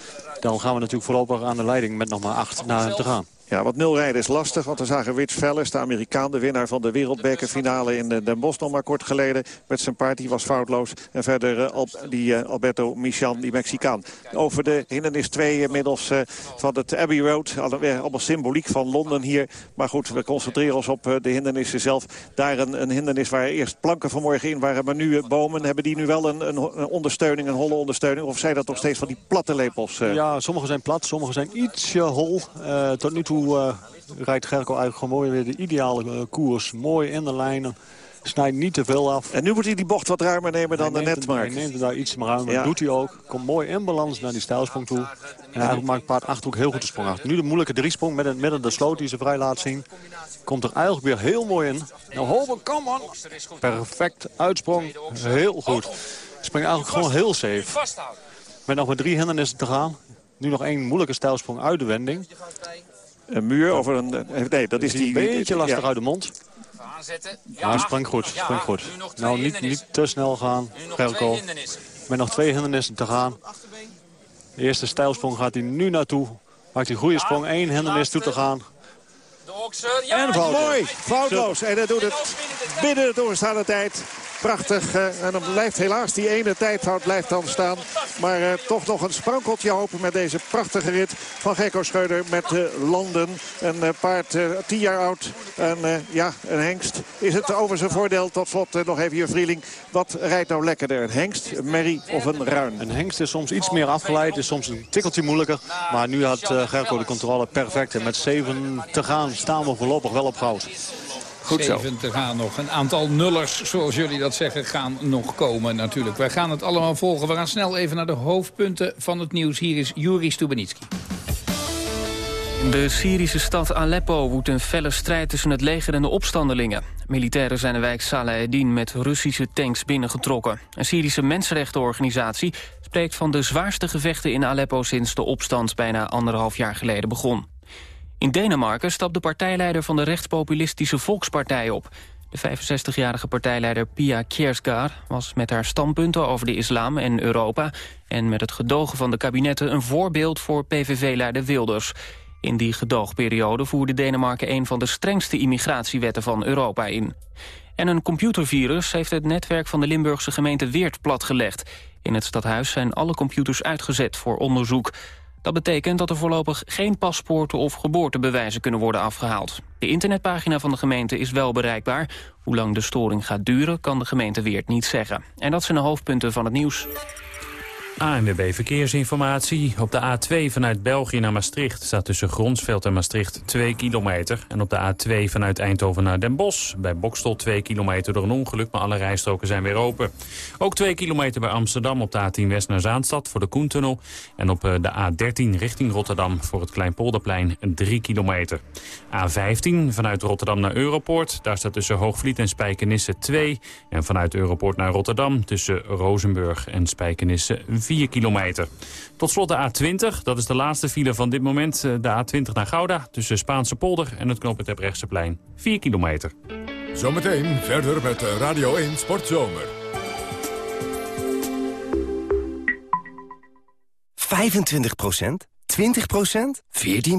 dan gaan we natuurlijk voorlopig aan de leiding met nog maar acht naar hem te gaan. Ja, want nulrijden is lastig, want we zagen Rich Vellers, de Amerikaan... de winnaar van de wereldbekerfinale in Den Bosch nog maar kort geleden... met zijn paard, die was foutloos. En verder uh, die uh, Alberto Michan, die Mexicaan. Over de hindernis 2 inmiddels van het Abbey Road. Allemaal symboliek van Londen hier. Maar goed, we concentreren ons op de hindernissen zelf. Daar een, een, hindernis waar eerst planken vanmorgen in waren... maar nu bomen. Hebben die nu wel een, een, een, ondersteuning, een holle ondersteuning? Of zijn dat nog steeds van die platte lepels? Ja, sommige zijn plat, sommige zijn ietsje hol. tot nu toe uh, rijdt Gerko eigenlijk gewoon mooi weer de ideale uh, koers. Mooi in de lijnen. Snijdt niet te veel af. En nu moet hij die bocht wat ruimer nemen dan de netmark. Hij neemt daar iets meer ruimer. Ja. doet hij ook. Komt mooi in balans naar die stijlsprong toe. En eigenlijk maakt paard Achterhoek heel goed de sprong achter. Nu de moeilijke driesprong met het midden de sloot die ze vrij laat zien. Komt er eigenlijk weer heel mooi in. Nou, Hoven, kom man. Perfect uitsprong. Heel goed. Springt eigenlijk gewoon heel safe. Met nog maar drie hindernissen te gaan. Nu nog één moeilijke stijlsprong uit de wending. Een muur over een... Nee, dat is die... Een beetje lastig ja. uit de mond. Aanzetten. Ja, hij sprang goed. Sprang goed. Nou, niet, niet te snel gaan, Gerko. Met nog twee hindernissen te gaan. De eerste stijlsprong gaat hij nu naartoe. Maakt hij een goede sprong. Eén hindernis toe te gaan. En foutloos. Mooi, foutloos. En dat doet het binnen de doorstaande tijd. Prachtig. Uh, en dan blijft helaas die ene tijdfout blijft dan staan. Maar uh, toch nog een sprankeltje hopen met deze prachtige rit van Gekko Scheuder met Landen. Een paard tien jaar oud. En ja, een hengst. Is het over zijn voordeel? Tot slot nog even hier Vrieling. Wat rijdt nou lekkerder? Een hengst, een merrie of een ruin? Een hengst is soms iets meer afgeleid. Is soms een tikkeltje moeilijker. Maar nu had Gerko de controle perfect. En met zeven te gaan staan we voorlopig wel op goud. Goed te gaan nog. Een aantal nullers, zoals jullie dat zeggen, gaan nog komen natuurlijk. Wij gaan het allemaal volgen. We gaan snel even naar de hoofdpunten van het nieuws. Hier is Juri Stubenitski. De Syrische stad Aleppo woedt een felle strijd tussen het leger en de opstandelingen. Militairen zijn de wijk Salah Eddin met Russische tanks binnengetrokken. Een Syrische mensenrechtenorganisatie spreekt van de zwaarste gevechten in Aleppo sinds de opstand bijna anderhalf jaar geleden begon. In Denemarken stapt de partijleider van de rechtspopulistische Volkspartij op. De 65-jarige partijleider Pia Kjersgaard was met haar standpunten over de islam en Europa... en met het gedogen van de kabinetten een voorbeeld voor PVV-leider Wilders. In die gedoogperiode voerde Denemarken een van de strengste immigratiewetten van Europa in. En een computervirus heeft het netwerk van de Limburgse gemeente Weert platgelegd. In het stadhuis zijn alle computers uitgezet voor onderzoek. Dat betekent dat er voorlopig geen paspoorten of geboortebewijzen kunnen worden afgehaald. De internetpagina van de gemeente is wel bereikbaar. Hoe lang de storing gaat duren, kan de gemeente Weert niet zeggen. En dat zijn de hoofdpunten van het nieuws. ANWB Verkeersinformatie. Op de A2 vanuit België naar Maastricht staat tussen Gronsveld en Maastricht 2 kilometer. En op de A2 vanuit Eindhoven naar Den Bosch bij Bokstel 2 kilometer door een ongeluk, maar alle rijstroken zijn weer open. Ook 2 kilometer bij Amsterdam op de A10 West naar Zaanstad voor de Koentunnel. En op eh, de A13 richting Rotterdam voor het Kleinpolderplein 3 kilometer. A15 vanuit Rotterdam naar Europoort. Daar staat tussen Hoogvliet en Spijkenisse 2. En vanuit Europoort naar Rotterdam tussen Rozenburg en Spijkenisse 4 kilometer. Tot slot de A20, dat is de laatste file van dit moment. eh, De A20 naar Gouda tussen Spaanse polder en het knooppunt Rechtseplein. 4 kilometer. Zometeen verder met Radio 1 Sportzomer. 25% 20% 14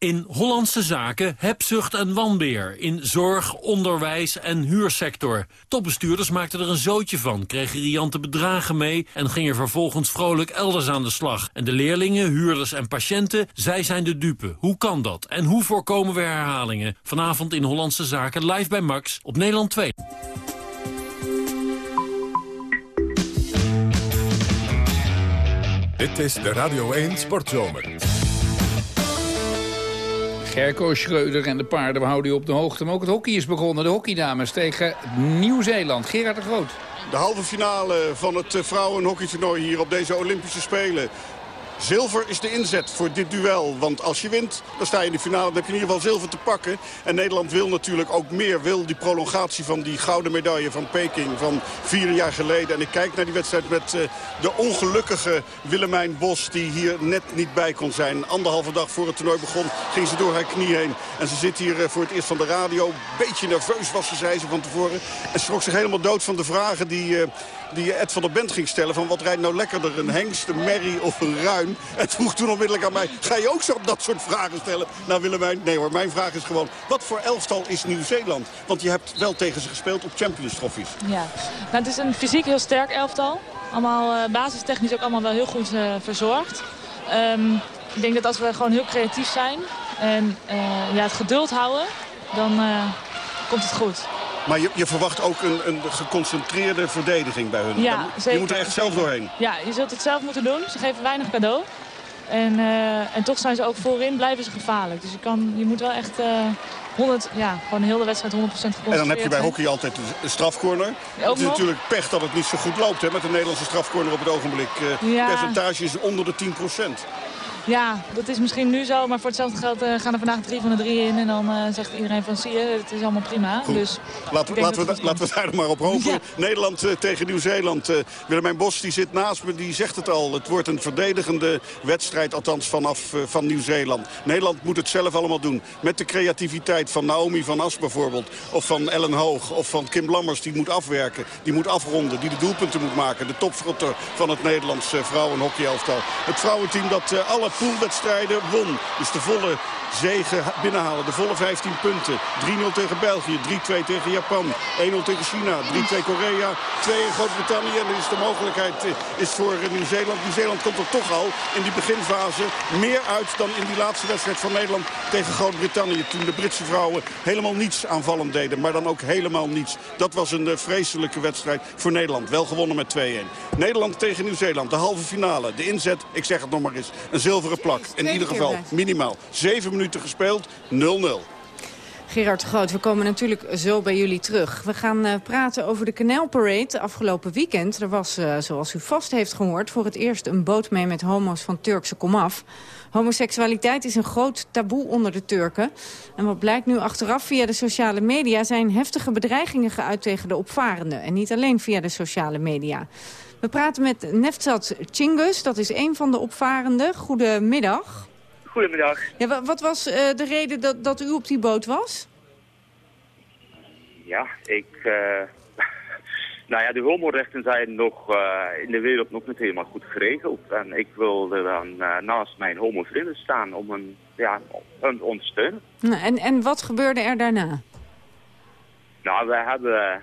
In Hollandse zaken hebzucht en wanbeer. In zorg, onderwijs en huursector. Topbestuurders maakten er een zootje van, kregen riante bedragen mee... en gingen vervolgens vrolijk elders aan de slag. En de leerlingen, huurders en patiënten, zij zijn de dupe. Hoe kan dat? En hoe voorkomen we herhalingen? Vanavond in Hollandse zaken live bij Max op Nederland 2. Dit is de Radio 1 Sportzomer. Gerco Schreuder en de paarden, we houden u op de hoogte. Maar ook het hockey is begonnen. De hockeydames tegen Nieuw-Zeeland. Gerard de Groot. De halve finale van het eh, vrouwenhockeytoernooi hier op deze Olympische Spelen. Zilver is de inzet voor dit duel. Want als je wint, dan sta je in de finale. Dan heb je in ieder geval zilver te pakken. En Nederland wil natuurlijk ook meer. Wil die prolongatie van die gouden medaille van Peking van vier jaar geleden. En ik kijk naar die wedstrijd met uh, de ongelukkige Willemijn Bos. Die hier net niet bij kon zijn. Anderhalve dag voor het toernooi begon ging ze door haar knie heen. En ze zit hier uh, voor het eerst van de radio. Beetje nerveus was ze, zei ze van tevoren. En schrok zich helemaal dood van de vragen die... Uh, die Ed van der Bent ging stellen. Van wat rijdt nou lekkerder, een hengst, een merrie of een ruin? En vroeg toen onmiddellijk aan mij, ga je ook zo dat soort vragen stellen? Nou Willemijn, nee hoor, mijn vraag is gewoon, wat voor elftal is Nieuw-Zeeland? Want je hebt wel tegen ze gespeeld op Champions Trophies. Ja, nou, het is een fysiek heel sterk elftal. Allemaal uh, basistechnisch ook allemaal wel heel goed uh, verzorgd. Um, ik denk dat als we gewoon heel creatief zijn en uh, ja, het geduld houden, dan komt het goed. Maar je, je, verwacht ook een, een, geconcentreerde verdediging bij hun. Ja, je moet er echt zelf doorheen. Ja, je zult het zelf moeten doen. Ze geven weinig cadeau. En, uh, en toch zijn ze ook voorin, blijven ze gevaarlijk. Dus je, kan, je moet wel echt uh, 100, ja, gewoon heel de wedstrijd 100% geconcentreerd En dan heb je bij hockey altijd een strafcorner. Het is natuurlijk pech dat het niet zo goed loopt hè, met de Nederlandse strafcorner op het ogenblik. Uh, Ja. percentage is onder de 10%. Ja, dat is misschien nu zo. Maar voor hetzelfde geld eh, gaan er vandaag drie van de drie in. En dan eh, zegt iedereen van zie je, het is allemaal prima. Goed. Dus Laten, we, laten, we, laten we daar maar op hopen. Ja. Nederland eh, tegen Nieuw-Zeeland. Willemijn Bos die zit naast me, die zegt het al. Het wordt een verdedigende wedstrijd, althans vanaf van Nieuw-Zeeland. Nederland moet het zelf allemaal doen. Met de creativiteit van Naomi van As bijvoorbeeld. Of van Ellen Hoog. Of van Kim Lammers. Die moet afwerken. Die moet afronden. Die de doelpunten moet maken. De topschutter van het Nederlands uh, vrouwenhockeyelftal. Het vrouwenteam dat uh, alle poolwedstrijden won. Dus de volle zegen binnenhalen. De volle 15 punten. 3-0 tegen België, 3-2 tegen Japan, 1-0 tegen China, 3-2 Korea, 2 in Groot-Brittannië. En dus de mogelijkheid is voor Nieuw-Zeeland. Nieuw-Zeeland komt er toch al in die beginfase meer uit dan in die laatste wedstrijd van Nederland tegen Groot-Brittannië. Toen de Britse vrouwen helemaal niets aanvallend deden, maar dan ook helemaal niets. Dat was een uh, vreselijke wedstrijd voor Nederland. Wel gewonnen met 2-1. Nederland tegen Nieuw-Zeeland, de halve finale. De inzet, ik zeg het nog maar eens, een zilveren plak. In ieder geval minimaal 7 minuten gespeeld, 0-0. Gerard Groot, we komen natuurlijk zo bij jullie terug. We gaan uh, praten over de Canal Parade afgelopen weekend. Er was, uh, zoals u vast heeft gehoord, voor het eerst een boot mee met homo's van Turkse komaf. Homoseksualiteit is een groot taboe onder de Turken. En wat blijkt nu achteraf via de sociale media... zijn heftige bedreigingen geuit tegen de opvarenden. En niet alleen via de sociale media. We praten met Nefzat Chingus, dat is een van de opvarenden. Goedemiddag. Goedemiddag. Ja, wat was uh, de reden dat, dat u op die boot was? Ja, ik... Uh, nou ja, de homorechten zijn nog uh, in de wereld nog niet helemaal goed geregeld. En ik wilde dan naast mijn homo-vrienden staan om hen, ja, te ondersteunen. En, en wat gebeurde er daarna? Nou, we hebben...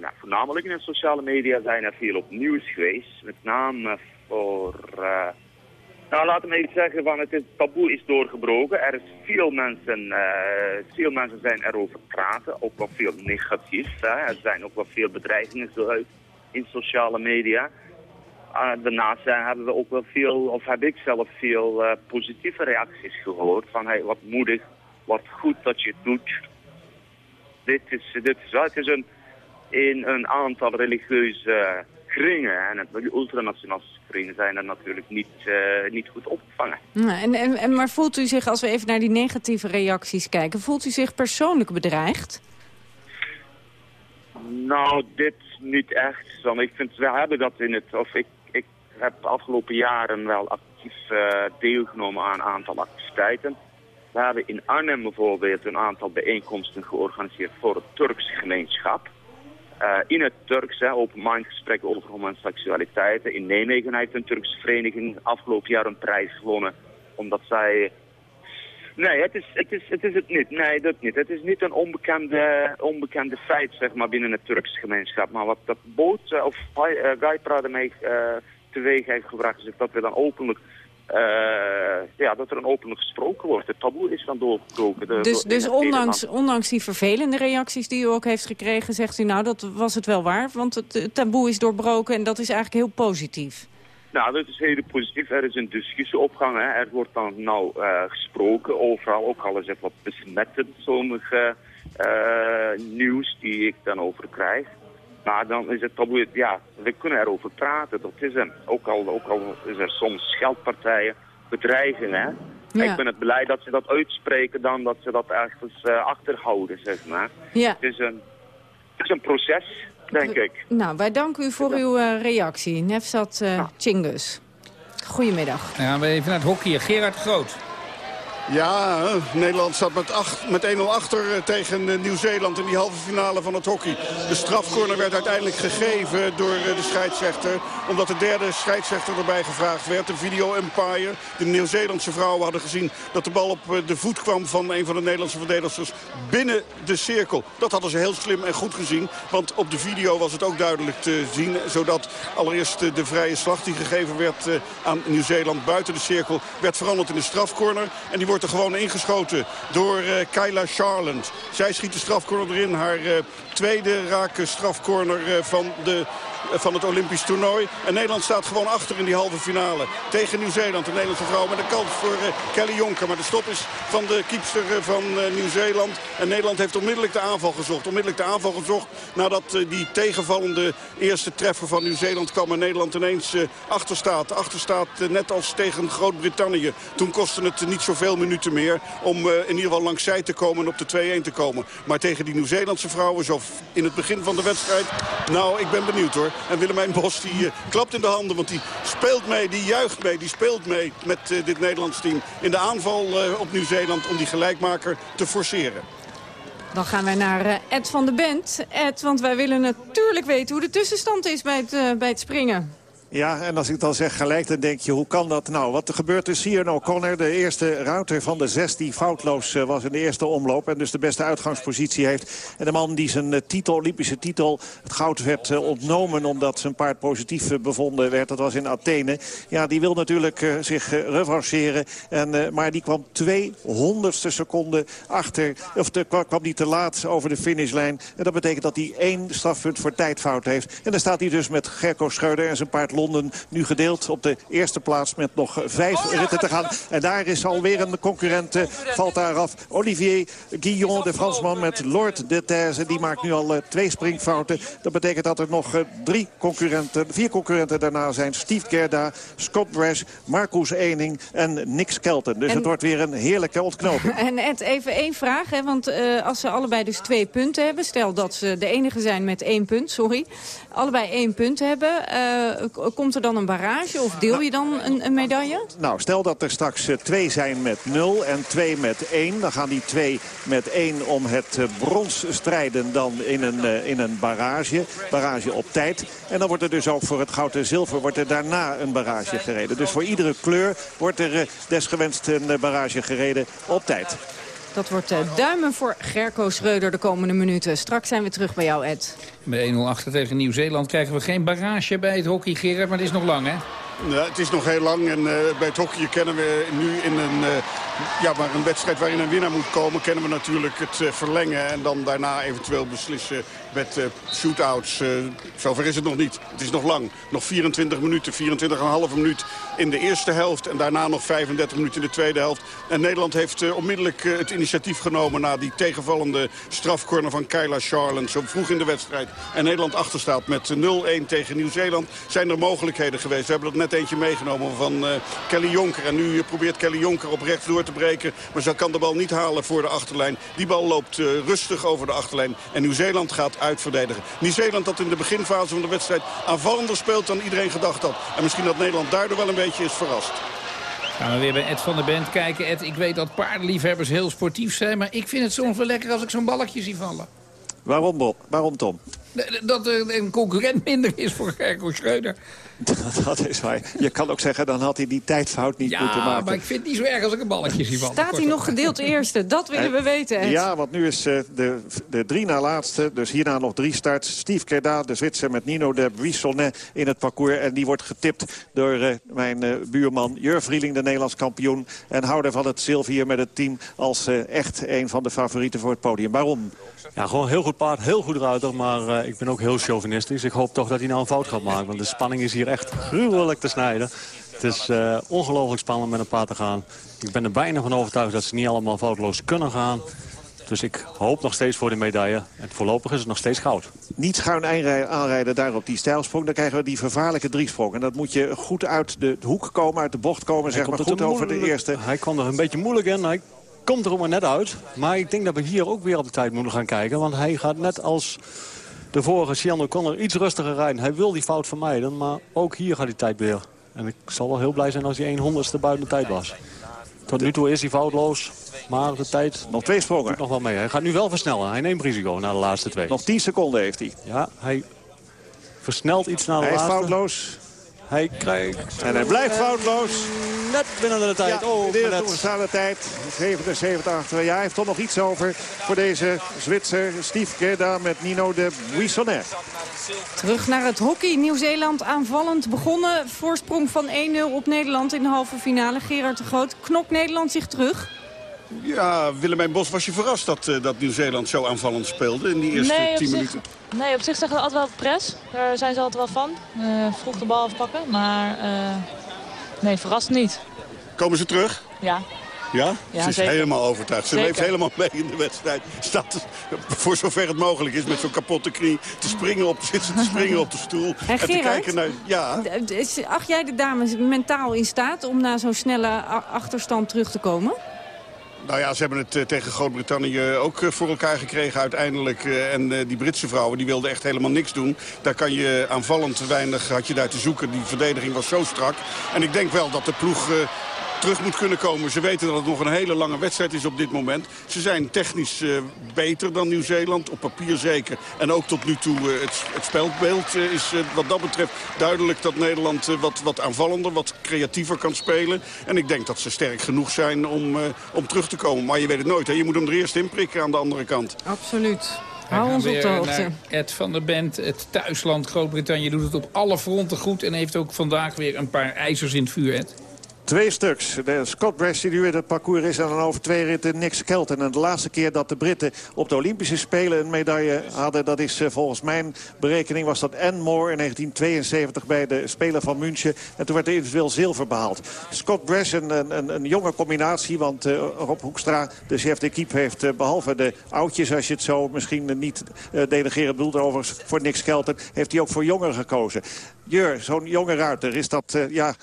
nou, voornamelijk in de sociale media zijn er veel op nieuws geweest. Met name voor Nou, laten we even zeggen, van het taboe is doorgebroken. Er is veel mensen, eh, veel mensen zijn erover praten, ook wel veel negatief. Hè. Er zijn ook wel veel bedreigingen zo in sociale media. Daarnaast hebben we ook wel veel, of heb ik zelf veel positieve reacties gehoord. Van hey, wat moedig, wat goed dat je het doet. Dit is, dit is, het is een, in een aantal religieuze kringen en de ultranationalistische kringen zijn er natuurlijk niet, niet goed opgevangen. en, en, en, maar voelt u zich, als we even naar die negatieve reacties kijken, voelt u zich persoonlijk bedreigd? Nou, dit niet echt. Want ik vind, we hebben dat in het, of ik heb de afgelopen jaren wel actief uh, deelgenomen aan een aantal activiteiten. We hebben in Arnhem bijvoorbeeld een aantal bijeenkomsten georganiseerd voor het Turkse gemeenschap. Uh, in het Turks, hè, open mind gesprekken over homoseksualiteiten. In Nijmegen heeft een Turkse vereniging afgelopen jaar een prijs gewonnen. Omdat zij... Nee, het is het, is, het is het niet. Nee, dat niet. Het is niet een onbekende, onbekende feit zeg maar, binnen het Turkse gemeenschap. Maar wat dat boot, uh, of uh, Guy praat mee teweeg heeft gebracht, is dat we dan openlijk uh, ja, dat er een openlijk gesproken wordt. Het taboe is dan doorgebroken. Dus dus ondanks, ondanks die vervelende reacties die u ook heeft gekregen... zegt u nou, dat was het wel waar, want het, taboe is doorbroken... en dat is eigenlijk heel positief. Nou, dat is heel positief. Er is een discussie opgang. Hè. Er wordt dan nou uh, gesproken overal, ook al is het wat besmettend, sommige uh, nieuws die ik dan over krijg. Maar dan is het taboe, ja, we kunnen erover praten, dat is hem. Ook al, ook al is er soms scheldpartijen, bedreigingen. Ja. Ik ben het blij dat ze dat uitspreken dan dat ze dat ergens uh, achterhouden, zeg maar. Ja. Het, is een, het is een proces, denk ik. Nou, wij danken u voor uw uh, reactie. Nefsat uh, Chingus. Goedemiddag. Dan gaan we even naar het hockey. Gerard Groot. Ja, Nederland zat met, met 1-0 achter eh, tegen Nieuw-Zeeland in die halve finale van het hockey. De strafcorner werd uiteindelijk gegeven door eh, de scheidsrechter. Omdat de derde scheidsrechter erbij gevraagd werd. De video Empire. De Nieuw-Zeelandse vrouwen hadden gezien dat de bal op eh, de voet kwam van een van de Nederlandse verdedigers binnen de cirkel. Dat hadden ze heel slim en goed gezien. Want op de video was het ook duidelijk te zien. Zodat allereerst de vrije slag die gegeven werd aan Nieuw-Zeeland buiten de cirkel werd veranderd in de strafcorner. En die wordt gewoon ingeschoten door uh, Kyla Charland. Zij schiet de strafcorner erin. Haar uh, tweede rake strafcorner uh, van de van het Olympisch toernooi. En Nederland staat gewoon achter in die halve finale. Tegen Nieuw-Zeeland, de Nederlandse vrouw met een kans voor uh, Kelly Jonker. Maar de stop is van de kiepster uh, van uh, Nieuw-Zeeland. En Nederland heeft onmiddellijk de aanval gezocht. Onmiddellijk de aanval gezocht nadat die tegenvallende eerste treffer van Nieuw-Zeeland kwam. En Nederland ineens achter staat. Achter staat net als tegen Groot-Brittannië. Toen kostte het niet zoveel minuten meer om in ieder geval langs zij te komen en op de 2-1 te komen. Maar tegen die Nieuw-Zeelandse vrouwen, zo in het begin van de wedstrijd... Nou, ik ben benieuwd hoor. En Willemijn Bos die uh, klapt in de handen, want die speelt mee, die juicht mee, die speelt mee met uh, dit Nederlands team. In de aanval uh, op Nieuw-Zeeland om die gelijkmaker te forceren. Dan gaan wij naar Ed van de Bent. Ed, want wij willen natuurlijk weten hoe de tussenstand is bij het, bij het springen. Ja, en als ik dan zeg gelijk, dan denk je, hoe kan dat nou? Wat er gebeurt is Sian O'Connor, de eerste router van de zes... die foutloos uh, was in de eerste omloop en dus de beste uitgangspositie heeft. En de man die zijn uh, titel, Olympische titel, het goud werd uh, ontnomen... omdat zijn paard positief bevonden werd, dat was in Athene. Ja, die wil natuurlijk zich revancheren. En, maar die kwam twee honderdste seconden achter... of de, kwam die te laat over de finishlijn. En dat betekent dat hij één strafpunt voor tijdfout heeft. En dan staat hij dus met Gerco Schreuder en zijn paard Londen nu gedeeld op de eerste plaats met nog vijf ritten te gaan. En daar is alweer een concurrent, valt daar af. Olivier Guillon, de Fransman met Lord de Thèse. Die maakt nu al twee springfouten. Dat betekent dat er nog drie concurrenten, vier concurrenten daarna zijn. Steve Gerda, Scott Brash, Marcus Ening en Nick Skelton. Dus het wordt weer een heerlijke ontknoping. En Ed, even één vraag. Hè, want uh, als ze allebei dus twee punten hebben... stel dat ze de enige zijn met één punt, sorry. Allebei één punt hebben... Uh, komt er dan een barrage of deel je dan een, een medaille? Nou, stel dat er straks uh, twee zijn met 0 en twee met 1. Dan gaan die twee met 1 om het uh, brons strijden dan in een, uh, in een barrage. Barrage op tijd. En dan wordt er dus ook voor het goud en zilver wordt er daarna een barrage gereden. Dus voor iedere kleur wordt er desgewenst een barrage gereden op tijd. Dat wordt uh, duimen voor Gerco Schreuder de komende minuten. Straks zijn we terug bij jou, Ed. Bij 1-0 achter tegen Nieuw-Zeeland krijgen we geen barrage bij het hockey, Gerard. Maar het is nog lang, hè? Ja, het is nog heel lang en uh, bij het hockey kennen we nu in een, uh, ja, maar een wedstrijd waarin een winnaar moet komen... kennen we natuurlijk het uh, verlengen en dan daarna eventueel beslissen met shootouts. zover is het nog niet. Het is nog lang. Nog 24 minuten, 24,5 minuut in de eerste helft. En daarna nog 35 minuten in de tweede helft. En Nederland heeft onmiddellijk het initiatief genomen... na die tegenvallende strafcorner van Kyla Charland. Zo vroeg in de wedstrijd. En Nederland achterstaat met 0-1 tegen Nieuw-Zeeland. Zijn er mogelijkheden geweest. We hebben dat net eentje meegenomen van uh, Kelly Jonker. En nu probeert Kelly Jonker op rechts door te breken. Maar ze kan de bal niet halen voor de achterlijn. Die bal loopt uh, rustig over de achterlijn. En Nieuw-Zeeland gaat uitverdedigen. Nieuw-Zeeland dat in de beginfase van de wedstrijd aanvallender speelt dan iedereen gedacht had. En misschien dat Nederland daardoor wel een beetje is verrast. Gaan we weer bij Ed van der Bent kijken. Ed, ik weet dat paardenliefhebbers heel sportief zijn... maar ik vind het soms wel lekker als ik zo'n balletje zie vallen. Waarom, Bob? Waarom, Tom? Dat er een concurrent minder is voor Gerko Schreuder. Dat is waar. Je kan ook zeggen, dan had hij die tijdfout niet moeten maken. Ja, maar ik vind het niet zo erg als ik een balletje zie vallen. Staat hij nog gedeeld eerste? Dat willen we weten, Ed. Ja, want nu is uh, de, de drie na laatste. Dus hierna nog drie starts. Steve Kerda, de Zwitser met Nino de Buissonnet in het parcours. En die wordt getipt door uh, mijn uh, buurman Jur Vrieling, de Nederlands kampioen. En houder van het zilver met het team als echt een van de favorieten voor het podium. Waarom? Ja, gewoon heel goed paard, heel goed ruiter. Maar ik ben ook heel chauvinistisch. Ik hoop toch dat hij nou een fout gaat maken. Want de spanning is hier echt gruwelijk te snijden. Het is uh, ongelooflijk spannend met een paard te gaan. Ik ben er bijna van overtuigd dat ze niet allemaal foutloos kunnen gaan. Dus ik hoop nog steeds voor de medaille. En voorlopig is het nog steeds goud. Niet schuin aanrijden daar op die stijlsprong. Dan krijgen we die vervaarlijke driesprong. En dat moet je goed uit de hoek komen, uit de bocht komen. zeg maar goed over de eerste. Hij kwam er een beetje moeilijk in. Hij komt er ook maar net uit. Maar ik denk dat we hier ook weer op de tijd moeten gaan kijken. Want hij gaat net als de vorige Sean O'Connor iets rustiger rijden. Hij wil die fout vermijden, maar ook hier gaat hij tijd weer. En ik zal wel heel blij zijn als hij 1 honderdste buiten de tijd was. Tot nu toe is hij foutloos, maar de tijd... Nog twee sprongen. Nog wel mee. Hij gaat nu wel versnellen. Hij neemt risico naar de laatste twee. Nog 10 seconden heeft hij. Ja, hij versnelt iets naar de hij laatste. Hij is foutloos. Hij krijgt... En hij blijft foutloos. Net binnen de tijd. Ja, oh, de toegestaande tijd. 77 achter. Ja, hij heeft toch nog iets over voor deze Zwitser Steve Gerda met Nino de Buissonnet. Terug naar het hockey. Nieuw-Zeeland aanvallend begonnen. Voorsprong van 1-0 op Nederland in de halve finale. Gerard de Groot knokt Nederland zich terug. Ja, Willemijn Bos, was je verrast dat, uh, dat Nieuw-Zeeland zo aanvallend speelde in die eerste nee, 10 zich, minuten? Nee, op zich zeggen ze altijd wel press. Daar zijn ze altijd wel van. Uh, vroeg de bal afpakken, maar uh, nee, verrast niet. Komen ze terug? Ja. Ja? ja ze is zeker. helemaal overtuigd. Ze Zeker. leeft helemaal mee in de wedstrijd. Staat voor zover het mogelijk is met zo'n kapotte knie te springen op, zit ze te springen op de stoel. En, te Gerard, kijken naar... Ja. Acht jij de dames mentaal in staat om na zo'n snelle achterstand terug te komen? Nou ja, ze hebben het uh, tegen Groot-Brittannië ook uh, voor elkaar gekregen uiteindelijk. En die Britse vrouwen die wilden echt helemaal niks doen. Daar kan je aanvallend weinig had je daar te zoeken. Die verdediging was zo strak. En ik denk wel dat de ploeg terug moet kunnen komen. Ze weten dat het nog een hele lange wedstrijd is op dit moment. Ze zijn technisch uh, beter dan Nieuw-Zeeland, op papier zeker. En ook tot nu toe uh, het, het spelbeeld uh, is wat dat betreft duidelijk dat Nederland wat, wat aanvallender, wat creatiever kan spelen. En ik denk dat ze sterk genoeg zijn om, om terug te komen. Maar je weet het nooit, hè? je moet hem er eerst in prikken aan de andere kant. Absoluut. Hou ons op de hoogte. Ed van der Bent, het thuisland Groot-Brittannië doet het op alle fronten goed. En heeft ook vandaag weer een paar ijzers in het vuur, Ed. Twee stuks. De Scott Brash die nu in het parcours is en dan over twee ritten Nick Skelton. En de laatste keer dat de Britten op de Olympische Spelen een medaille hadden... dat is volgens mijn berekening was dat Ann Moore in 1972 bij de Spelen van München. En toen werd er individueel zilver behaald. Scott Brash, een, een, een jonge combinatie, want uh, Rob Hoekstra, de chef d'équipe... heeft uh, behalve de oudjes, als je het zo misschien niet uh, delegerend bedoelt... overigens voor Nick Skelton, heeft hij ook voor jongeren gekozen. Jur, zo'n jonge ruiter, is dat, ja,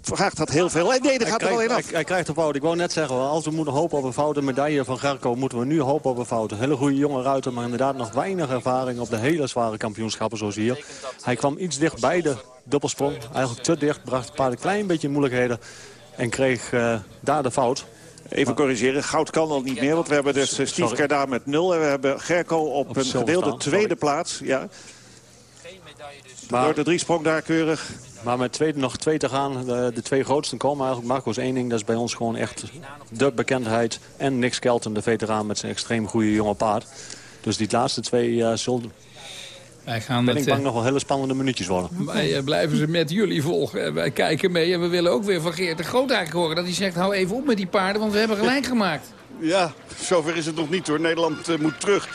vraagt dat heel veel? Nee, daar gaat hij er alleen af. Hij, hij, krijgt een fout. Ik wou net zeggen, als we moeten hopen op een fout, een medaille van Gerko, moeten we nu hopen op een fout. Een hele goede jonge ruiter, maar inderdaad nog weinig ervaring op de hele zware kampioenschappen zoals hier. Hij kwam iets dicht bij de dubbelsprong, eigenlijk te dicht, bracht een paar een klein beetje moeilijkheden en kreeg uh, daar de fout. Even corrigeren, goud kan al niet meer, want we hebben dus Steve Kerda met 0 en we hebben Gerko op, op een gedeelde staan. tweede Sorry. plaats. Ja. Maar, Door de driesprong daar keurig. Maar met twee, nog twee te gaan, de, de twee grootsten komen eigenlijk. Marco's één ding, dat is bij ons gewoon echt de bekendheid. En Nick Skelton, de veteraan met zijn extreem goede jonge paard. Dus die laatste twee uh, zullen Wij gaan ben het, ik bang eh, nog wel hele spannende minuutjes worden. Wij eh, blijven ze met jullie volgen. En wij kijken mee. En we willen ook weer van Geert de Groot eigenlijk horen. Dat hij zegt, hou even op met die paarden, want we hebben gelijk gemaakt. Ja, zover is het nog niet hoor. Nederland eh, moet terug.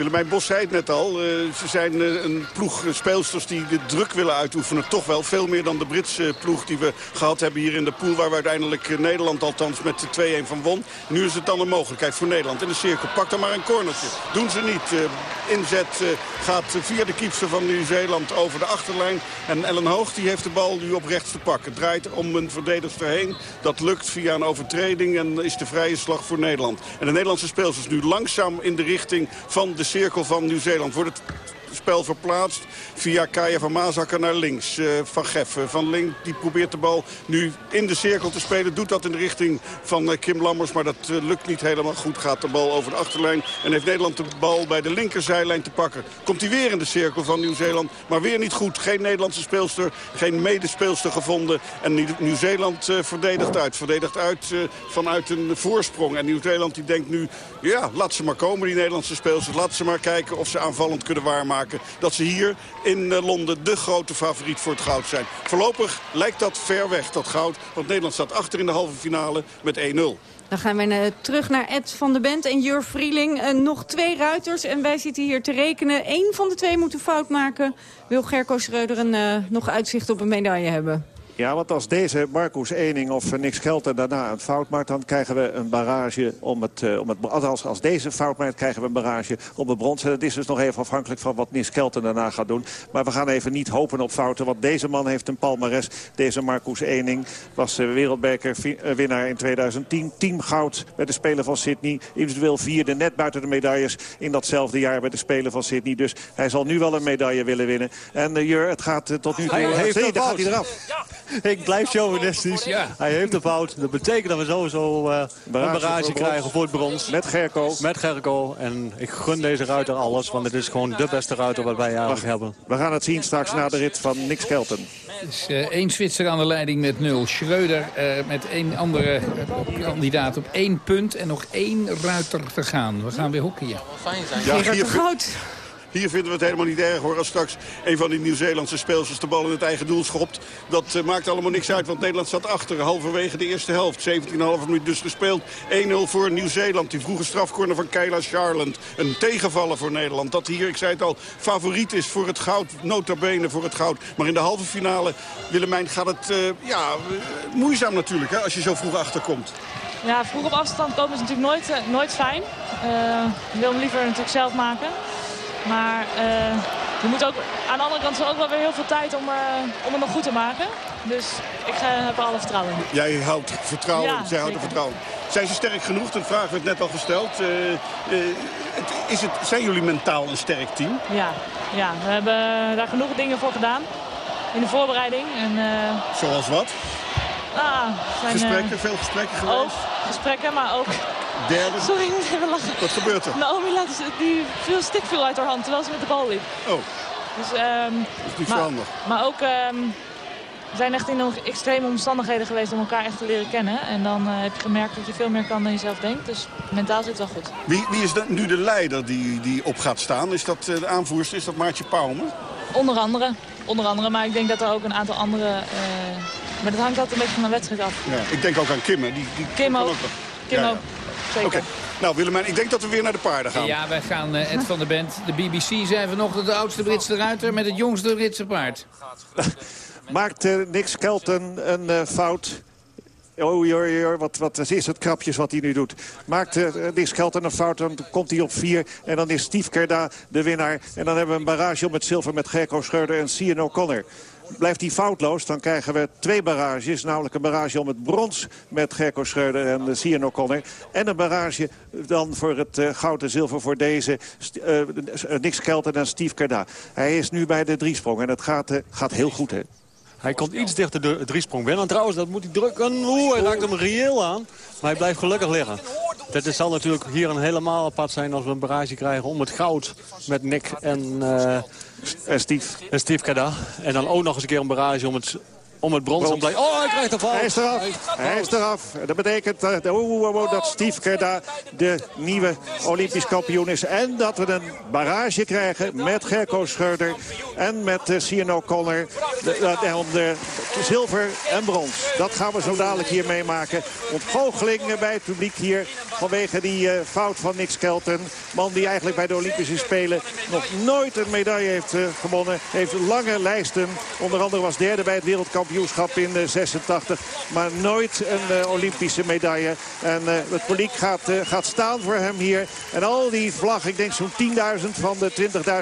Willemijn Bos zei het net al. eh, ze zijn eh, een ploeg eh, speelsters die de druk willen uitoefenen. Toch wel veel meer dan de Britse ploeg die we gehad hebben hier in de pool. Waar we uiteindelijk Nederland althans met de 2-1 van won. Nu is het dan een mogelijkheid voor Nederland in de cirkel. Pak dan maar een cornertje. Doen ze niet. Inzet gaat via de kiepster van Nieuw-Zeeland over de achterlijn. En Ellen Hoog die heeft de bal nu op rechts te pakken. Draait om een verdedigster heen. Dat lukt via een overtreding en is de vrije slag voor Nederland. En de Nederlandse speelsters nu langzaam in de richting van de cirkel van Nieuw-Zeeland. Wordt het spel verplaatst via Kaya van Maasakker naar links. Eh, van Geffen. Van Link die probeert de bal nu in de cirkel te spelen. Doet dat in de richting van eh, Kim Lammers. Maar dat eh, lukt niet helemaal goed. Gaat de bal over de achterlijn. En heeft Nederland de bal bij de linkerzijlijn te pakken. Komt hij weer in de cirkel van Nieuw-Zeeland. Maar weer niet goed. Geen Nederlandse speelster. Geen medespeelster gevonden. En Nieuw- Nieuw-Zeeland verdedigt uit. Verdedigt uit vanuit een voorsprong. En Nieuw-Zeeland die denkt nu... Ja, laat ze maar komen die Nederlandse speelsters. Laat ze maar kijken of ze aanvallend kunnen waarmaken. Dat ze hier in eh, Londen de grote favoriet voor het goud zijn. Voorlopig lijkt dat ver weg, dat goud. Want Nederland staat achter in de halve finale met 1-0. Dan gaan we eh, terug naar Ed van der Bent en Jur Vrieling. Eh, nog twee ruiters en wij zitten hier te rekenen. Eén van de twee moet een fout maken. Wil Gerco Schreuder een, nog uitzicht op een medaille hebben? Ja, want als deze Marcus Ening of Nick Skelter daarna een fout maakt... dan krijgen we een barrage om het... eh, om het althans, als deze fout maakt, krijgen we een barrage om het brons. En dat is dus nog even afhankelijk van wat Nick Skelter daarna gaat doen. Maar we gaan even niet hopen op fouten, want deze man heeft een palmares. Deze Marcus Ening was eh, wereldbekerwinnaar in 2010. Team goud bij de Spelen van Sydney. Individueel vierde, net buiten de medailles in datzelfde jaar bij de Spelen van Sydney. Dus hij zal nu wel een medaille willen winnen. En eh, Jur, het gaat eh, tot nu toe... Hij heeft daar gaat hij eraf. Ik blijf chauvinistisch. Hij heeft een fout. Dat betekent dat we sowieso eh, een Barrage krijgen voor het brons. Met Gerco. Met Gerco. En ik gun deze ruiter alles. Want het is gewoon de beste ruiter wat wij eigenlijk hebben. We gaan het zien straks na de rit van Nick Skelton. Er is eh, één Zwitser aan de leiding met nul. Schreuder eh, met één andere kandidaat op één punt. En nog één ruiter te gaan. We gaan weer hockeyen. Ja, Gerard de hier, Groot. Hier vinden we het helemaal niet erg hoor. Als straks een van die Nieuw-Zeelandse speelsters de bal in het eigen doel schopt. Dat eh, maakt allemaal niks uit, want Nederland staat achter. Halverwege de eerste helft. 17,5 minuut dus gespeeld. 1-0 voor Nieuw-Zeeland. Die vroege strafcorner van Kayla Charland. Een tegenvaller voor Nederland. Dat hier, ik zei het al, favoriet is voor het goud. Nota bene voor het goud. Maar in de halve finale, Willemijn, gaat het eh, ja, eh, moeizaam natuurlijk. Hè, als je zo vroeg achterkomt. Ja, vroeg op afstand komen is natuurlijk nooit, nooit fijn. Je wil hem liever natuurlijk zelf maken. Maar eh, je moet ook, aan de andere kant is er ook wel weer heel veel tijd om, eh, om het nog goed te maken. Dus ik heb er alle vertrouwen in. Jij houdt vertrouwen, Ja, zij houdt er vertrouwen. Zijn ze sterk genoeg? De vraag werd net al gesteld. Eh, het, is het, zijn jullie mentaal een sterk team? Ja, ja, we hebben daar genoeg dingen voor gedaan in de voorbereiding. En, Zoals wat? Ah, zijn, eh, Gesprekken, veel gesprekken geweest? Ook gesprekken, maar ook... Derde? Sorry, ik moet even lachen. Wat gebeurt er? Naomi laat, die veel stik viel uit haar hand terwijl ze met de bal liep. Oh, Dus, ehm, dat is niet maar, zo handig. Maar ook, ehm, we zijn echt in nog extreme omstandigheden geweest om elkaar echt te leren kennen. En dan eh, heb je gemerkt dat je veel meer kan dan je zelf denkt. Dus mentaal zit het wel goed. Wie, wie is nu de leider die, die op gaat staan? Is dat eh, de aanvoerster? Is dat Maartje Pauwme? Onder andere, onder andere, maar ik denk dat er ook een aantal andere... maar dat hangt altijd een beetje van de wedstrijd af. Ja, ik denk ook aan Kim, hè? Die, die Kim ook. nog. Kim Ja, ja. ook, zeker. Oké. Nou, Willemijn, ik denk dat we weer naar de paarden gaan. Ja, wij gaan eh, Ed van der Bent. De BBC zei vanochtend de oudste Britse ruiter met het jongste Britse paard. Maakt eh, Nick Skelton een eh, fout? Oh, joh, joh, wat, wat is het krapjes wat hij nu doet. Maakt uh, Nick Skelton een fout, dan komt hij op vier. En dan is Steve Kerda de winnaar. En dan hebben we een barrage op het zilver met Gerco Schreuder en Cian O'Connor. Blijft hij foutloos, dan krijgen we twee barrages. Namelijk een barrage om het brons met Gerco Schreuder en uh, Cian O'Connor. En een barrage dan voor het uh, goud en zilver voor deze uh, Nick Skelton en Steve Kerda. Hij is nu bij de driesprong en het gaat, gaat heel goed, hè? Hij komt iets dichter de driesprong binnen. En trouwens, dat moet hij drukken. Oeh, hij raakt hem reëel aan. Maar hij blijft gelukkig liggen. Het zal natuurlijk hier een helemaal apart zijn als we een barrage krijgen om het goud met Nick en, uh, en Steve. En Steve Kada. En dan ook nog eens een keer een barrage om het om het brons. Brons. Oh, hij krijgt een val. Hij is eraf. Hij is eraf. Dat betekent uh, oh, oh, oh, dat Stiefke daar de nieuwe Olympisch kampioen is. En dat we een barrage krijgen met Gerco Scheurder en met uh, Sian O'Connor. Om de zilver en brons. Dat gaan we zo dadelijk hier meemaken. Ontgoochelingen bij het publiek hier vanwege die uh, fout van Nick Skelton. Man die eigenlijk bij de Olympische Spelen nog nooit een medaille heeft gewonnen. Heeft lange lijsten. Onder andere was derde bij het wereldkampioenschap in uh, 86. Maar nooit een Olympische medaille. En het publiek gaat, gaat staan voor hem hier. En al die vlaggen, ik denk zo'n 10.000 van de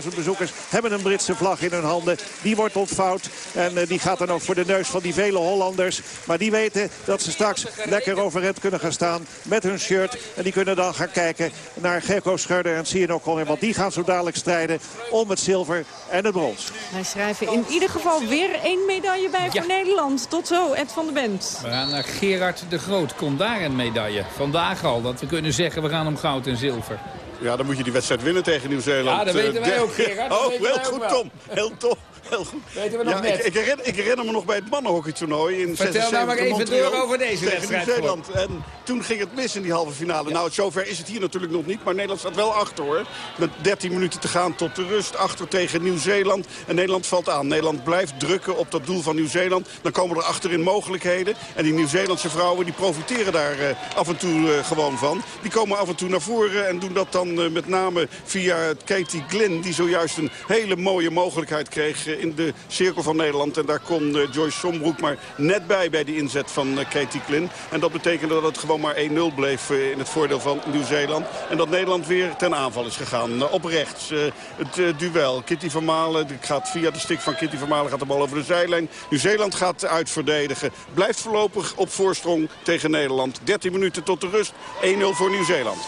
20.000 bezoekers... hebben een Britse vlag in hun handen. Die wordt ontvouwd. En die gaat dan ook voor de neus van die vele Hollanders. Maar die weten dat ze straks lekker overeind kunnen gaan staan met hun shirt. En die kunnen dan gaan kijken naar Gerco Schurder en Sian O'Connor. Want die gaan zo dadelijk strijden om het zilver en het brons. Wij schrijven in ieder geval weer één medaille bij ja. Nederland. Tot zo, Ed van der Bent. We gaan naar Gerard de Groot. Komt daar een medaille. Vandaag al, dat we kunnen zeggen we gaan om goud en zilver. Ja, dan moet je die wedstrijd winnen tegen Nieuw-Zeeland. Ja, dat weten wij ook, Gerard. Oh, heel goed, Tom. Heel tof. Heel goed. Weten we nog ja, net. Ik, ik, herinner, ik, herinner, me nog bij het mannenhockeytoernooi in Vertel 76 nou maar even Montreal, door over deze wedstrijd. Nieuw-Zeeland. En toen ging het mis in die halve finale. Ja. Nou, zover is het hier natuurlijk nog niet. Maar Nederland staat wel achter hoor. Met 13 minuten te gaan tot de rust. Achter tegen Nieuw-Zeeland. En Nederland valt aan. Nederland blijft drukken op dat doel van Nieuw-Zeeland. Dan komen er achterin mogelijkheden. En die Nieuw-Zeelandse vrouwen die profiteren daar uh, af en toe uh, gewoon van. Die komen af en toe naar voren en doen dat dan uh, met name via Katie Glynn. Die zojuist een hele mooie mogelijkheid kreeg in de cirkel van Nederland. En daar kon uh, Joyce Sombroek maar net bij bij die inzet van uh, Katie Klin. En dat betekende dat het gewoon maar 1-0 bleef in het voordeel van Nieuw-Zeeland. En dat Nederland weer ten aanval is gegaan. op rechts het duel. Kitty van Malen gaat via de stik van Kitty van Malen gaat de bal over de zijlijn. Nieuw-Zeeland gaat uitverdedigen. Blijft voorlopig op voorsprong tegen Nederland. 13 minuten tot de rust. 1-0 voor Nieuw-Zeeland.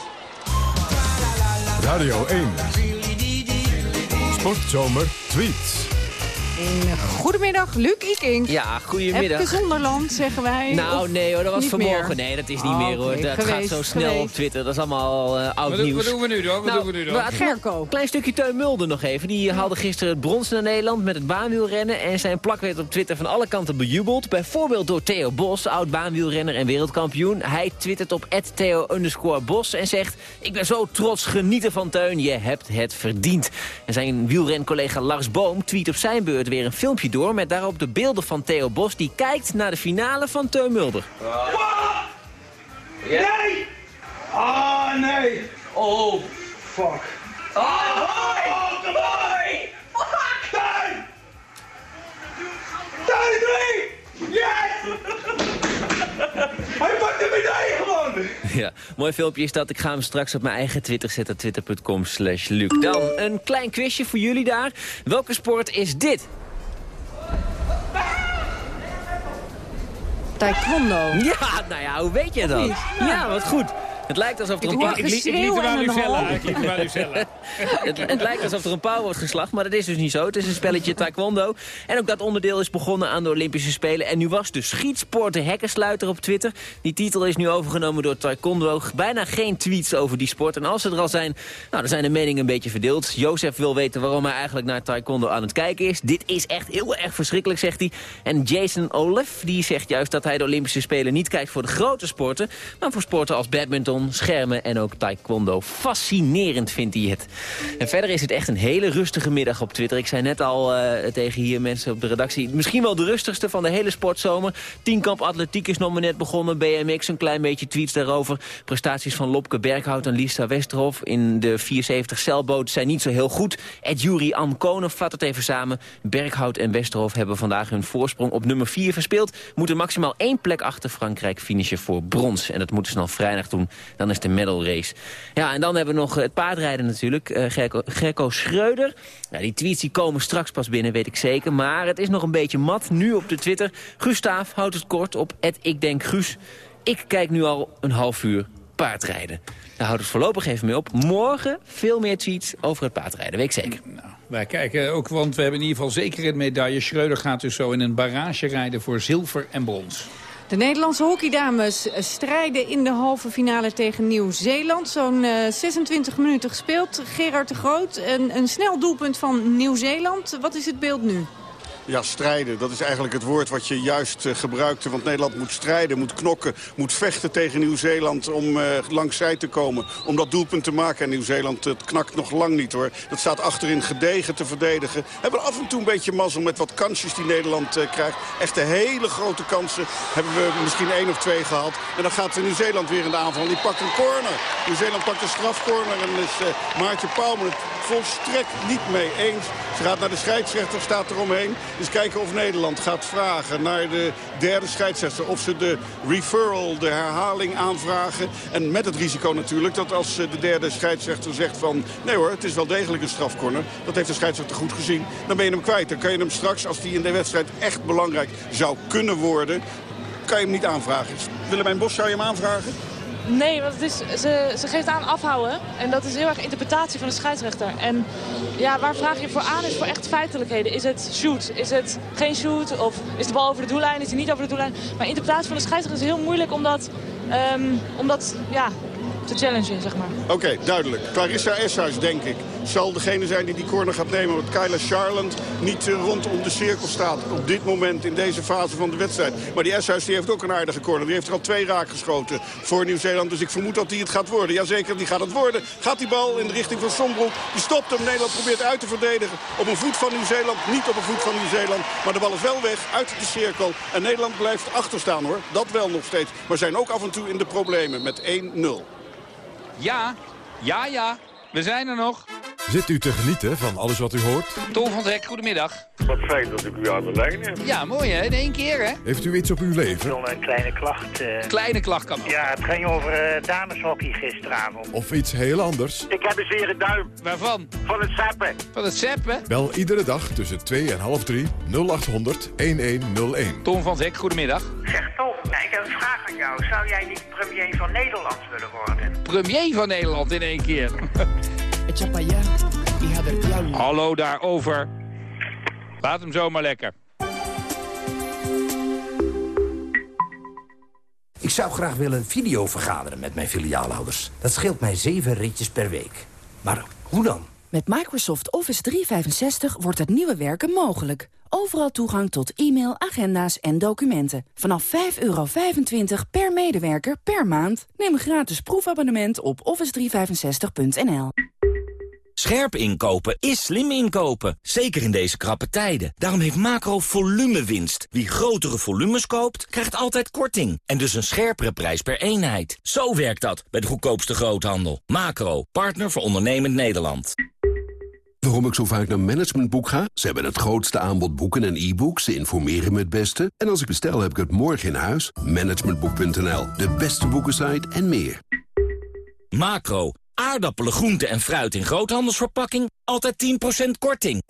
Radio 1. Sportzomer tweets. Goedemiddag, Luc Iking. Ja, goedemiddag. Even Zonderland, zeggen wij. Nou, nee hoor, dat was vanmorgen. Meer. Nee, dat is niet oh, meer hoor. Dat geweest, gaat zo snel geweest. op Twitter. Dat is allemaal uh, oud wat, nieuws. Wat doen we nu dan? Wat nou, doen we nu dan? Gerco. Klein stukje Teun Mulder nog even. Die haalde gisteren het brons naar Nederland met het baanwielrennen. En zijn plak werd op Twitter van alle kanten bejubeld. Bijvoorbeeld door Theo Bos, oud baanwielrenner en wereldkampioen. Hij twittert op Theo Bos en zegt... Ik ben zo trots, genieten van Teun, je hebt het verdiend. En zijn wielrencollega Lars Boom tweet op zijn beurt weer een filmpje door... met daarop de beelden van Theo Bos... die kijkt naar de finale van Teun Mulder. Nee! Ah, nee! Oh, fuck. Oh, Hij pakt de medaille gewoon! Ja, mooi filmpje is dat. Ik ga hem straks op mijn eigen Twitter zetten. Twitter.com slash Luc. Dan een klein quizje voor jullie daar. Welke sport is dit? Taekwondo. Ja, nou ja, hoe weet je dat? Ja, wat goed. Het lijkt alsof er een pauw... Ik, liet, ik. Ik hem Lucella. het, het lijkt alsof er een pauw wordt geslacht, maar dat is dus niet zo. Het is een spelletje taekwondo. En ook dat onderdeel is begonnen aan de Olympische Spelen. En nu was de schietsport de hekkensluiter op Twitter. Die titel is nu overgenomen door taekwondo. Bijna geen tweets over die sport. En als ze er al zijn, nou, dan zijn de meningen een beetje verdeeld. Jozef wil weten waarom hij eigenlijk naar taekwondo aan het kijken is. Dit is echt heel erg verschrikkelijk, zegt hij. En Jason Olaf, die zegt juist dat hij de Olympische Spelen niet kijkt voor de grote sporten. Maar voor sporten als badminton, schermen en ook taekwondo. Fascinerend vindt hij het. En verder is het echt een hele rustige middag op Twitter. Ik zei net al uh, tegen hier mensen op de redactie... misschien wel de rustigste van de hele sportzomer. Tienkamp Atletiek is nog maar net begonnen. BMX, een klein beetje tweets daarover. Prestaties van Lopke Berghout en Lisa Westerhof... in de 74 zeilboot zijn niet zo heel goed. Ed Jury Ankonen vat het even samen. Berghout en Westerhof hebben vandaag hun voorsprong op nummer 4 verspeeld. Moeten maximaal één plek achter Frankrijk finishen voor brons. En dat moeten ze dan vrijdag doen. Dan is de medal race. Ja, en dan hebben we nog het paardrijden natuurlijk. Uh, Gerco, Gerco Schreuder. Die tweets die komen straks pas binnen, weet ik zeker. Maar het is nog een beetje mat nu op de Twitter. Gustaaf houdt het kort op Ik Denk Guus. Ik kijk nu al een half uur paardrijden. Daar houdt het voorlopig even mee op. Morgen veel meer tweets over het paardrijden, weet ik zeker. Nou, wij kijken ook, want we hebben in ieder geval zeker een medaille. Schreuder gaat dus zo in een barrage rijden voor zilver en brons. De Nederlandse hockeydames strijden in de halve finale tegen Nieuw-Zeeland. Zo'n uh, 26 minuten gespeeld. Gerard de Groot, een snel doelpunt van Nieuw-Zeeland. Wat is het beeld nu? Ja, strijden. Dat is eigenlijk het woord wat je juist uh, gebruikte. Want Nederland moet strijden, moet knokken, moet vechten tegen Nieuw-Zeeland... om uh, langs zij te komen, om dat doelpunt te maken. En Nieuw-Zeeland het knakt nog lang niet, hoor. Dat staat achterin gedegen te verdedigen. Hebben af en toe een beetje mazzel met wat kansjes die Nederland uh, krijgt. Echte hele grote kansen hebben we misschien één of twee gehad. En dan gaat Nieuw-Zeeland weer in de aanval. Die pakt een corner. Nieuw-Zeeland pakt een strafcorner en is Maartje het volstrekt niet mee eens. Ze gaat naar de scheidsrechter, staat eromheen. Dus kijken of Nederland gaat vragen naar de derde scheidsrechter. Of ze de referral, de herhaling aanvragen. En met het risico natuurlijk dat als de derde scheidsrechter zegt van... nee hoor, het is wel degelijk een strafcorner. Dat heeft de scheidsrechter goed gezien. Dan ben je hem kwijt. Dan kan je hem straks, als die in de wedstrijd echt belangrijk zou kunnen worden... kan je hem niet aanvragen. Willemijn Bos, zou je hem aanvragen? Nee, want het is, ze, ze geeft aan afhouden. En dat is heel erg interpretatie van de scheidsrechter. En ja, waar vraag je voor aan is voor echt feitelijkheden. Is het shoot? Is het geen shoot? Of is de bal over de doellijn? Is hij niet over de doellijn? Maar interpretatie van de scheidsrechter is heel moeilijk omdat, um, omdat ja, te challengen, zeg maar. Oké, duidelijk. Clarissa Eshuis, denk ik, zal degene zijn die die corner gaat nemen. Want Kyla Charland niet uh, rondom de cirkel staat op dit moment in deze fase van de wedstrijd. Maar die Eshuis die heeft ook een aardige corner. Die heeft er al twee raak geschoten voor Nieuw-Zeeland. Dus ik vermoed dat die het gaat worden. Jazeker, die gaat het worden. Gaat die bal in de richting van Sombroek. Die stopt hem. Nederland probeert uit te verdedigen. Op een voet van Nieuw-Zeeland. Niet op een voet van Nieuw-Zeeland. Maar de bal is wel weg uit de cirkel. En Nederland blijft achterstaan hoor. Dat wel nog steeds. Maar zijn ook af en toe in de problemen met 1-0. Ja, ja, ja. We zijn er nog. Zit u te genieten van alles wat u hoort? Tom van Hek, goedemiddag. Wat fijn dat ik u aan de lijn heb. Ja, mooi hè, in één keer hè. Heeft u iets op uw leven? Ik wil een kleine klacht. Uh... Kleine klacht kan ook. Ja, het ging over uh, dameshockey gisteravond. Of iets heel anders? Ik heb een zere duim. Waarvan? Van het zappen. Van het zappen? Bel iedere dag tussen 2 en half 3 0800 1101. Tom van Hek, goedemiddag. Zeg Tom, nou, ik heb een vraag aan jou. Zou jij niet premier van Nederland willen worden? Premier van Nederland in één keer. Hallo daarover. Laat hem zomaar lekker. Ik zou graag willen video vergaderen met mijn filiaalhouders. Dat scheelt mij zeven ritjes per week. Maar hoe dan? Met Microsoft Office 365 wordt het nieuwe werken mogelijk. Overal toegang tot e-mail, agenda's en documenten. Vanaf 5,25 per medewerker per maand. Neem een gratis proefabonnement op office365.nl. Scherp inkopen is slim inkopen, zeker in deze krappe tijden. Daarom heeft Macro volumewinst. Wie grotere volumes koopt, krijgt altijd korting. En dus een scherpere prijs per eenheid. Zo werkt dat bij de goedkoopste groothandel. Macro, partner voor ondernemend Nederland. Waarom ik zo vaak naar Managementboek ga? Ze hebben het grootste aanbod boeken en e-books. Ze informeren me het beste. En als ik bestel, heb ik het morgen in huis. Managementboek.nl, de beste boekensite en meer. Macro, aardappelen, groenten en fruit in groothandelsverpakking. Altijd 10% korting.